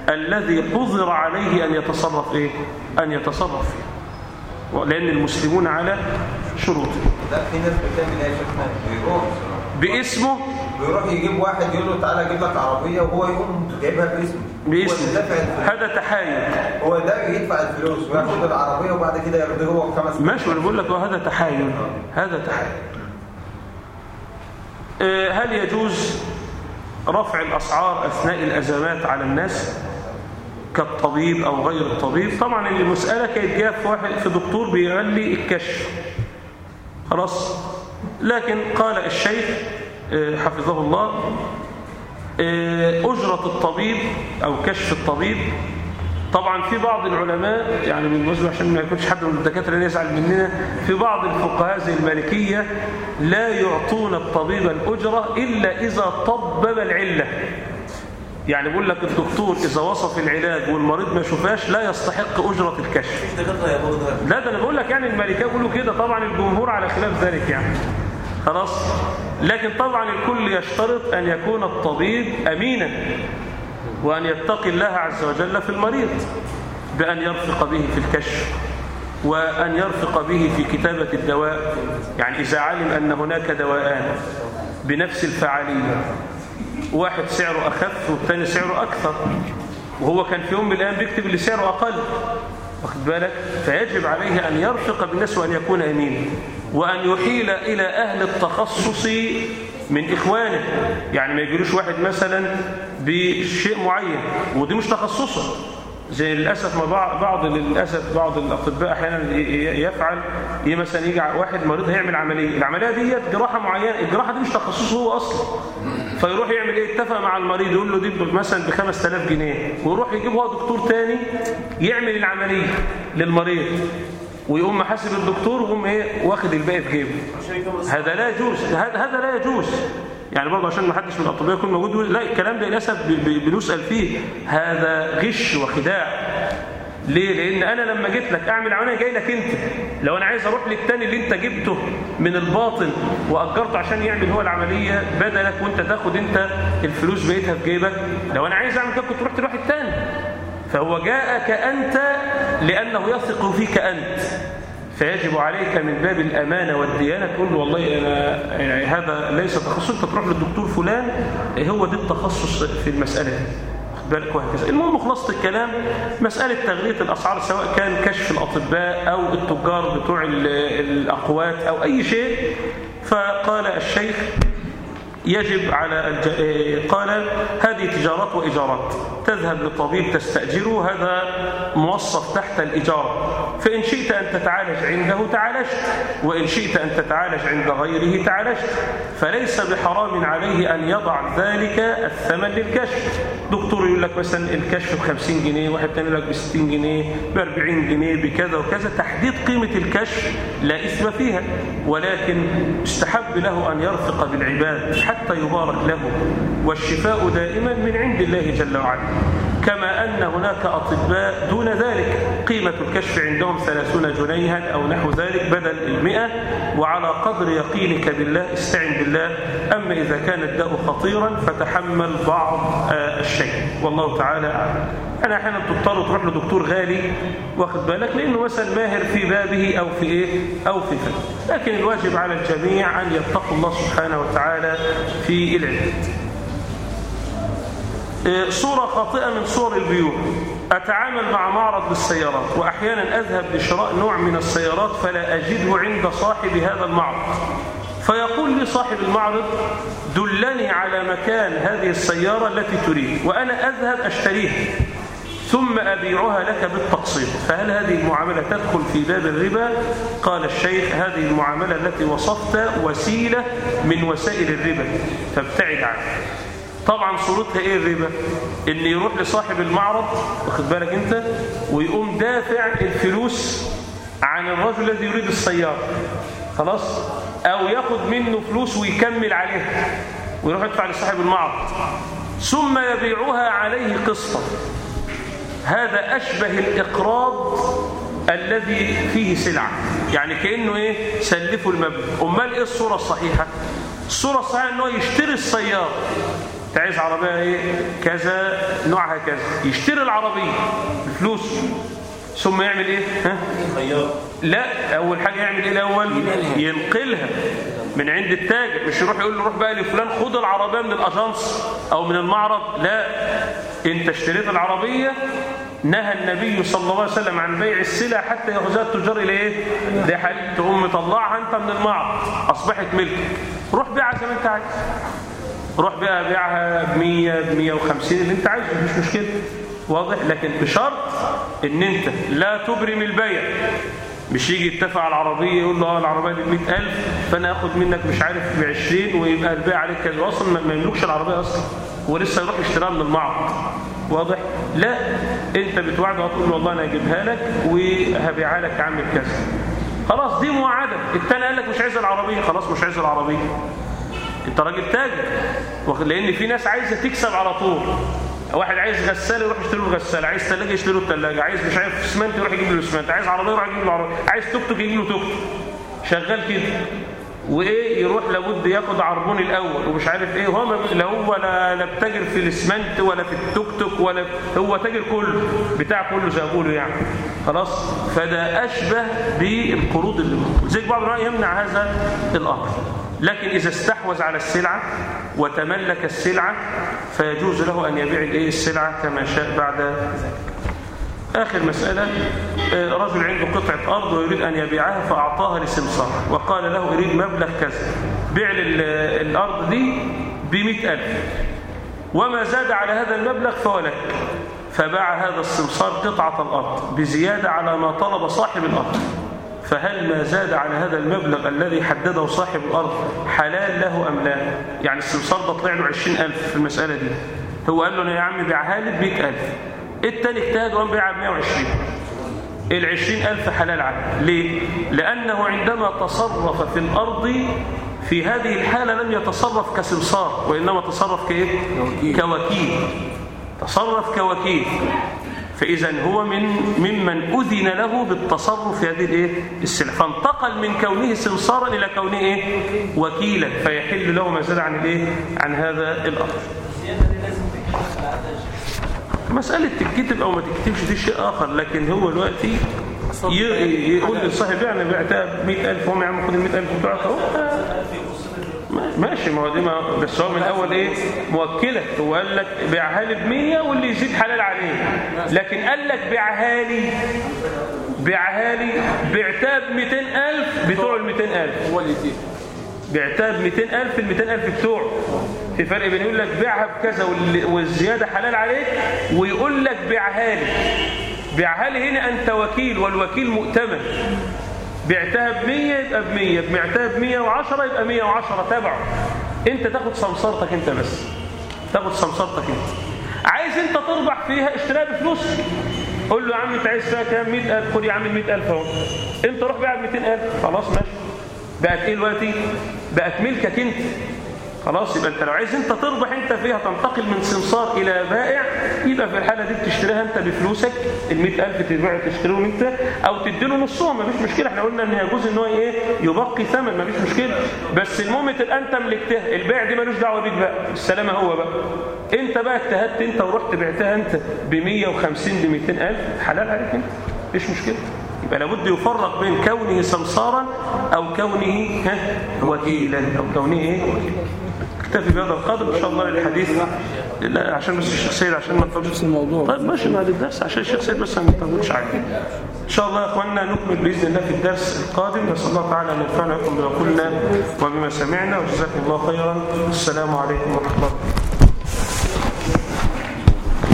الذي حظر عليه أن يتصرف إيه؟ أن يتصرف فيه. لأن المسلمون على شروطه. بيروح. باسمه بيروح يجيب واحد يقول له تعالى أجيب لك عربية وهو يقوم جايبها باسمه باسمه هذا تحايل. هو ده يدفع الفلوس وياخد العربية وبعد كده ياخده هو بخمس ماشي وأنا بقول لك هذا تحايل. هذا تحايل. آه، هل يجوز رفع الأسعار أثناء الأزمات على الناس كالطبيب أو غير الطبيب؟ طبعا المسألة كانت جاء في واحد في دكتور بيغلي الكشف. خلاص. لكن قال الشيخ حفظه الله. آه، أجرة الطبيب أو كشف الطبيب. طبعا في بعض العلماء يعني بالمناسبة عشان ما يكونش حد من الدكاترة اللي يزعل مننا في بعض الفقهاء زي المالكية لا يعطون الطبيب الأجرة إلا إذا طبب العلة. يعني بيقول لك الدكتور إذا وصف العلاج والمريض ما شفاش لا يستحق أجرة الكشف. لا ده أنا بقول لك يعني الملكيه بيقولوا كده. طبعا الجمهور على خلاف ذلك يعني. خلاص؟ لكن طبعا الكل يشترط أن يكون الطبيب امينا وأن يتقي الله عز وجل في المريض بأن يرفق به في الكشف وأن يرفق به في كتابة الدواء. يعني إذا علم أن هناك دواءان بنفس الفعالية واحد سعره أخف والثاني سعره أكثر وهو كان في يوم من الأيام بيكتب اللي سعره أقل واخد بالك؟ فيجب عليه أن يرفق بالناس وأن يكون أمينا. وأن يحيل إلى أهل التخصص من إخوانه. يعني ما يجيلوش واحد مثلا بشيء معين ودي مش تخصصه. زي للأسف ما بعض للأسف بعض الأطباء أحيانا يفعل ي- مثلا يجي واحد مريض هيعمل عملية. العملية دي جراحة معينة الجراحة دي مش تخصصه هو أصلا. فيروح يعمل إيه؟ اتفق مع المريض يقول له دي مثلا ب 5000 جنيه. ويروح يجيب هو دكتور تاني يعمل العملية للمريض. ويقوم محاسب الدكتور ويقوم إيه واخد الباقي في جيبه. هذا لا يجوز هذا لا يجوز. يعني برضه عشان ما حدش من الأطباء يكون موجود لا الكلام ده للأسف بنسأل فيه. هذا غش وخداع. ليه؟ لأن أنا لما جيت لك أعمل عملية جاي لك أنت. لو أنا عايز أروح للتاني اللي أنت جبته من الباطن وأجرته عشان يعمل هو العملية بدلك وأنت تاخد أنت الفلوس بقيتها في جيبك. لو أنا عايز أعمل كده كنت رحت لواحد تاني. فهو جاءك أنت لأنه يثق فيك أنت. فيجب عليك من باب الأمانة والديانة تقول له والله أنا يعني هذا ليس تخصص أنت تروح للدكتور فلان هو ده التخصص في المسألة دي. بالك وهكذا. المهم خلاصة الكلام مسألة تغلية الأسعار سواء كان كشف الأطباء أو التجار بتوع ال- الأقوات أو أي شيء. فقال الشيخ يجب على الج... إيه، قال هذه تجارات وإيجارات تذهب لطبيب تستأجره هذا موصف تحت الإيجار فإن شئت أن تتعالج عنده تعالجت وإن شئت أن تتعالج عند غيره تعالجت. فليس بحرام عليه أن يضع ذلك الثمن للكشف. دكتور يقول لك مثلا الكشف ب 50 جنيه واحد تاني يقول لك ب 60 جنيه ب 40 جنيه بكذا وكذا. تحديد قيمة الكشف لا إثم فيها ولكن استحب له أن يرفق بالعباد. حتى يبارك له. والشفاء دائما من عند الله جل وعلا. كما أن هناك أطباء دون ذلك. قيمة الكشف عندهم ثلاثون جنيها أو نحو ذلك بدل المئة وعلى قدر يقينك بالله استعن بالله. أما إذا كان الداء خطيرا فتحمل بعض آه، الشيء. والله تعالى أعلم. أنا أحيانا تضطر تروح لدكتور غالي واخد بالك؟ لأنه مثلا ماهر في بابه أو في إيه؟ أو في فن لكن الواجب على الجميع أن يتقوا الله سبحانه وتعالى في إيه، صورة خاطئة من صور البيوع أتعامل مع معرض للسيارات وأحيانا أذهب لشراء نوع من السيارات فلا أجده عند صاحب هذا المعرض. فيقول لي صاحب المعرض دلني على مكان هذه السيارة التي تريد وأنا أذهب أشتريها ثم أبيعها لك بالتقسيط. فهل هذه المعاملة تدخل في باب الربا؟ قال الشيخ هذه المعاملة التي وصفت وسيلة من وسائل الربا. فابتعد عنها طبعا صورتها إيه الربا إن يروح لصاحب المعرض واخد بالك أنت؟ ويقوم دافع الفلوس عن الرجل الذي يريد السيارة. خلاص؟ أو ياخد منه فلوس ويكمل عليها. ويروح يدفع لصاحب المعرض. ثم يبيعها عليه قسطا. هذا أشبه الإقراض الذي فيه سلعة. يعني كأنه إيه؟ سلفوا المبلغ أمال إيه الصورة الصحيحة؟ الصورة الصحيحة أنه يشتري السيارة. أنت عايز عربية إيه؟ كذا نوعها كذا. يشتري العربية بفلوس. ثم يعمل إيه؟ ها؟ لا أول حاجة يعمل إيه الأول؟ ينقلها. من عند التاجر. مش يروح يقول له روح بقى لفلان خد العربية من الأجانس أو من المعرض. لا. أنت اشتريت العربية نهى النبي صلى الله عليه وسلم عن بيع السلع حتى يأخذها التجار إلى إيه؟ ده حال تقوم مطلعها أنت من المعرض. أصبحت ملكك روح بيعها زي ما أنت عايز. روح بقى بيعها ب 100 ب 150 اللي أنت عايزه مش مشكلة. واضح؟ لكن بشرط إن انت لا تبرم البيع. مش يجي يتفق على العربية يقول له آه العربية دي 100000 فأنا آخد منك مش عارف ب 20 ويبقى البيع عليك كذا. أصلا ما- يملكش العربية أصلا. هو لسه يروح يشتريها من المعرض. واضح؟ لا. انت بتوعده وتقول له والله أنا هجيبها لك وهبيعها لك عامل كذا خلاص دي موعده التاني قال لك مش عايز العربية. خلاص مش عايز العربية. انت راجل تاجر. لأن في ناس عايزة تكسب على طول. واحد عايز غسالة يروح يشتري له غسالة عايز ثلاجه يشتري له الثلاجه عايز مش عارف اسمنت يروح يجيب له اسمنت عايز عربية يروح يجيب له عربية عايز توك توك يجيب له توك توك. شغال كده. وايه يروح لابد ياخد عربون الأول ومش عارف إيه. هو لا هو لا لا بتاجر في الاسمنت ولا في التوك توك ولا هو تاجر كله. بتاع كله زي ما بيقولوا يعني. خلاص؟ فده أشبه بالقروض اللي زي بعض العلماء يمنع هذا الأمر. لكن إذا استحوذ على السلعة وتملك السلعة فيجوز له أن يبيع الإيه؟ السلعة كما شاء بعد ذلك. آخر مسألة آه، رجل عنده قطعة أرض ويريد أن يبيعها فأعطاها لسمسار وقال له أريد مبلغ كذا. بيع الأرض دي بمئة ألف. وما زاد على هذا المبلغ فولك فباع هذا السمسار قطعة الأرض بزيادة على ما طلب صاحب الأرض. فهل ما زاد على هذا المبلغ الذي حدده صاحب الأرض حلال له أم لا؟ يعني السمسار ده طلع له عشرين ألف في المسألة دي. هو قال له أنا يا عم بيعها لي ألف. التاني اجتهد وقام بيعها بمئة وعشرين. العشرين ألف حلال عنه ليه؟ لأنه عندما تصرف في الأرض في هذه الحالة لم يتصرف كسمسار وإنما تصرف كإيه؟ كوكيل. تصرف كوكيل. فإذا هو من ممن أذن له بالتصرف في هذه الإيه؟ السلع فانتقل من كونه سمسارا إلى كونه إيه؟ وكيلا فيحل له ما زاد عن الإيه؟ عن هذا الأمر مسألة تكتب أو ما تكتبش دي شيء آخر لكن هو دلوقتي ي- يقول للصاحب يعني بعتها ب 100000 وهم يا عم خد ال 100000 بتوعك اهو ما- ماشي ما هو دي ما بس هو من الأول إيه؟ موكلك هو قال لك بيعها لي ب 100 واللي يزيد حلال عليه. لكن قال لك بيعها لي بيعها لي بعتها ب 200000 بتوع ال 200000 هو اللي يديه بعتها ب 200000 ال 200000 بتوعه في فرق بين يقول لك بيعها بكذا والزيادة حلال عليك ويقول لك بيعها لي. بيعها لي هنا أنت وكيل والوكيل مؤتمن. بعتها ب 100 يبقى ب 100 بعتها ب 110 يبقى 110 تبعه انت تاخد سمسارتك انت بس. تاخد سمسارتك انت. عايز انت تربح فيها اشتريها بفلوس. قول له يا عم انت عايز فيها كام؟ 100000 خد يا عم ال 100000 اهو. انت روح بيع ب 200000 خلاص ماشي. بقت إيه دلوقتي؟ بقت ملكك انت. خلاص يبقى انت لو عايز انت تربح انت فيها تنتقل من سمسار إلى بائع يبقى في الحالة دي بتشتريها انت بفلوسك ال 100000 تبيع تشتريهم انت أو تديله نصهم مفيش مشكلة. إحنا قلنا إن يجوز إن هو إيه؟ يبقي ثمن مفيش مشكلة. بس المهم تبقى انت ملكتها البيع دي ملوش دعوة بيك بقى. السلامة هو بقى. انت بقى اجتهدت انت ورحت بعتها انت ب 150 ب 200000 حلال عليك انت. مفيش مشكلة. يبقى لابد يفرق بين كونه سمسارا أو كونه وكيلا أو كونه إيه؟ نكتفي بهذا القدر إن شاء الله للحديث لا عشان بس الشيخ سيد عشان ما نطولش نفس الموضوع. طيب ماشي بعد الدرس عشان الشيخ سيد بس ما نطولش عليه إن شاء الله يا إخواننا نكمل بإذن الله في الدرس القادم. نسأل الله تعالى أن ينفعنا بما قلنا وبما سمعنا وجزاكم الله خيرا. السلام عليكم ورحمة الله.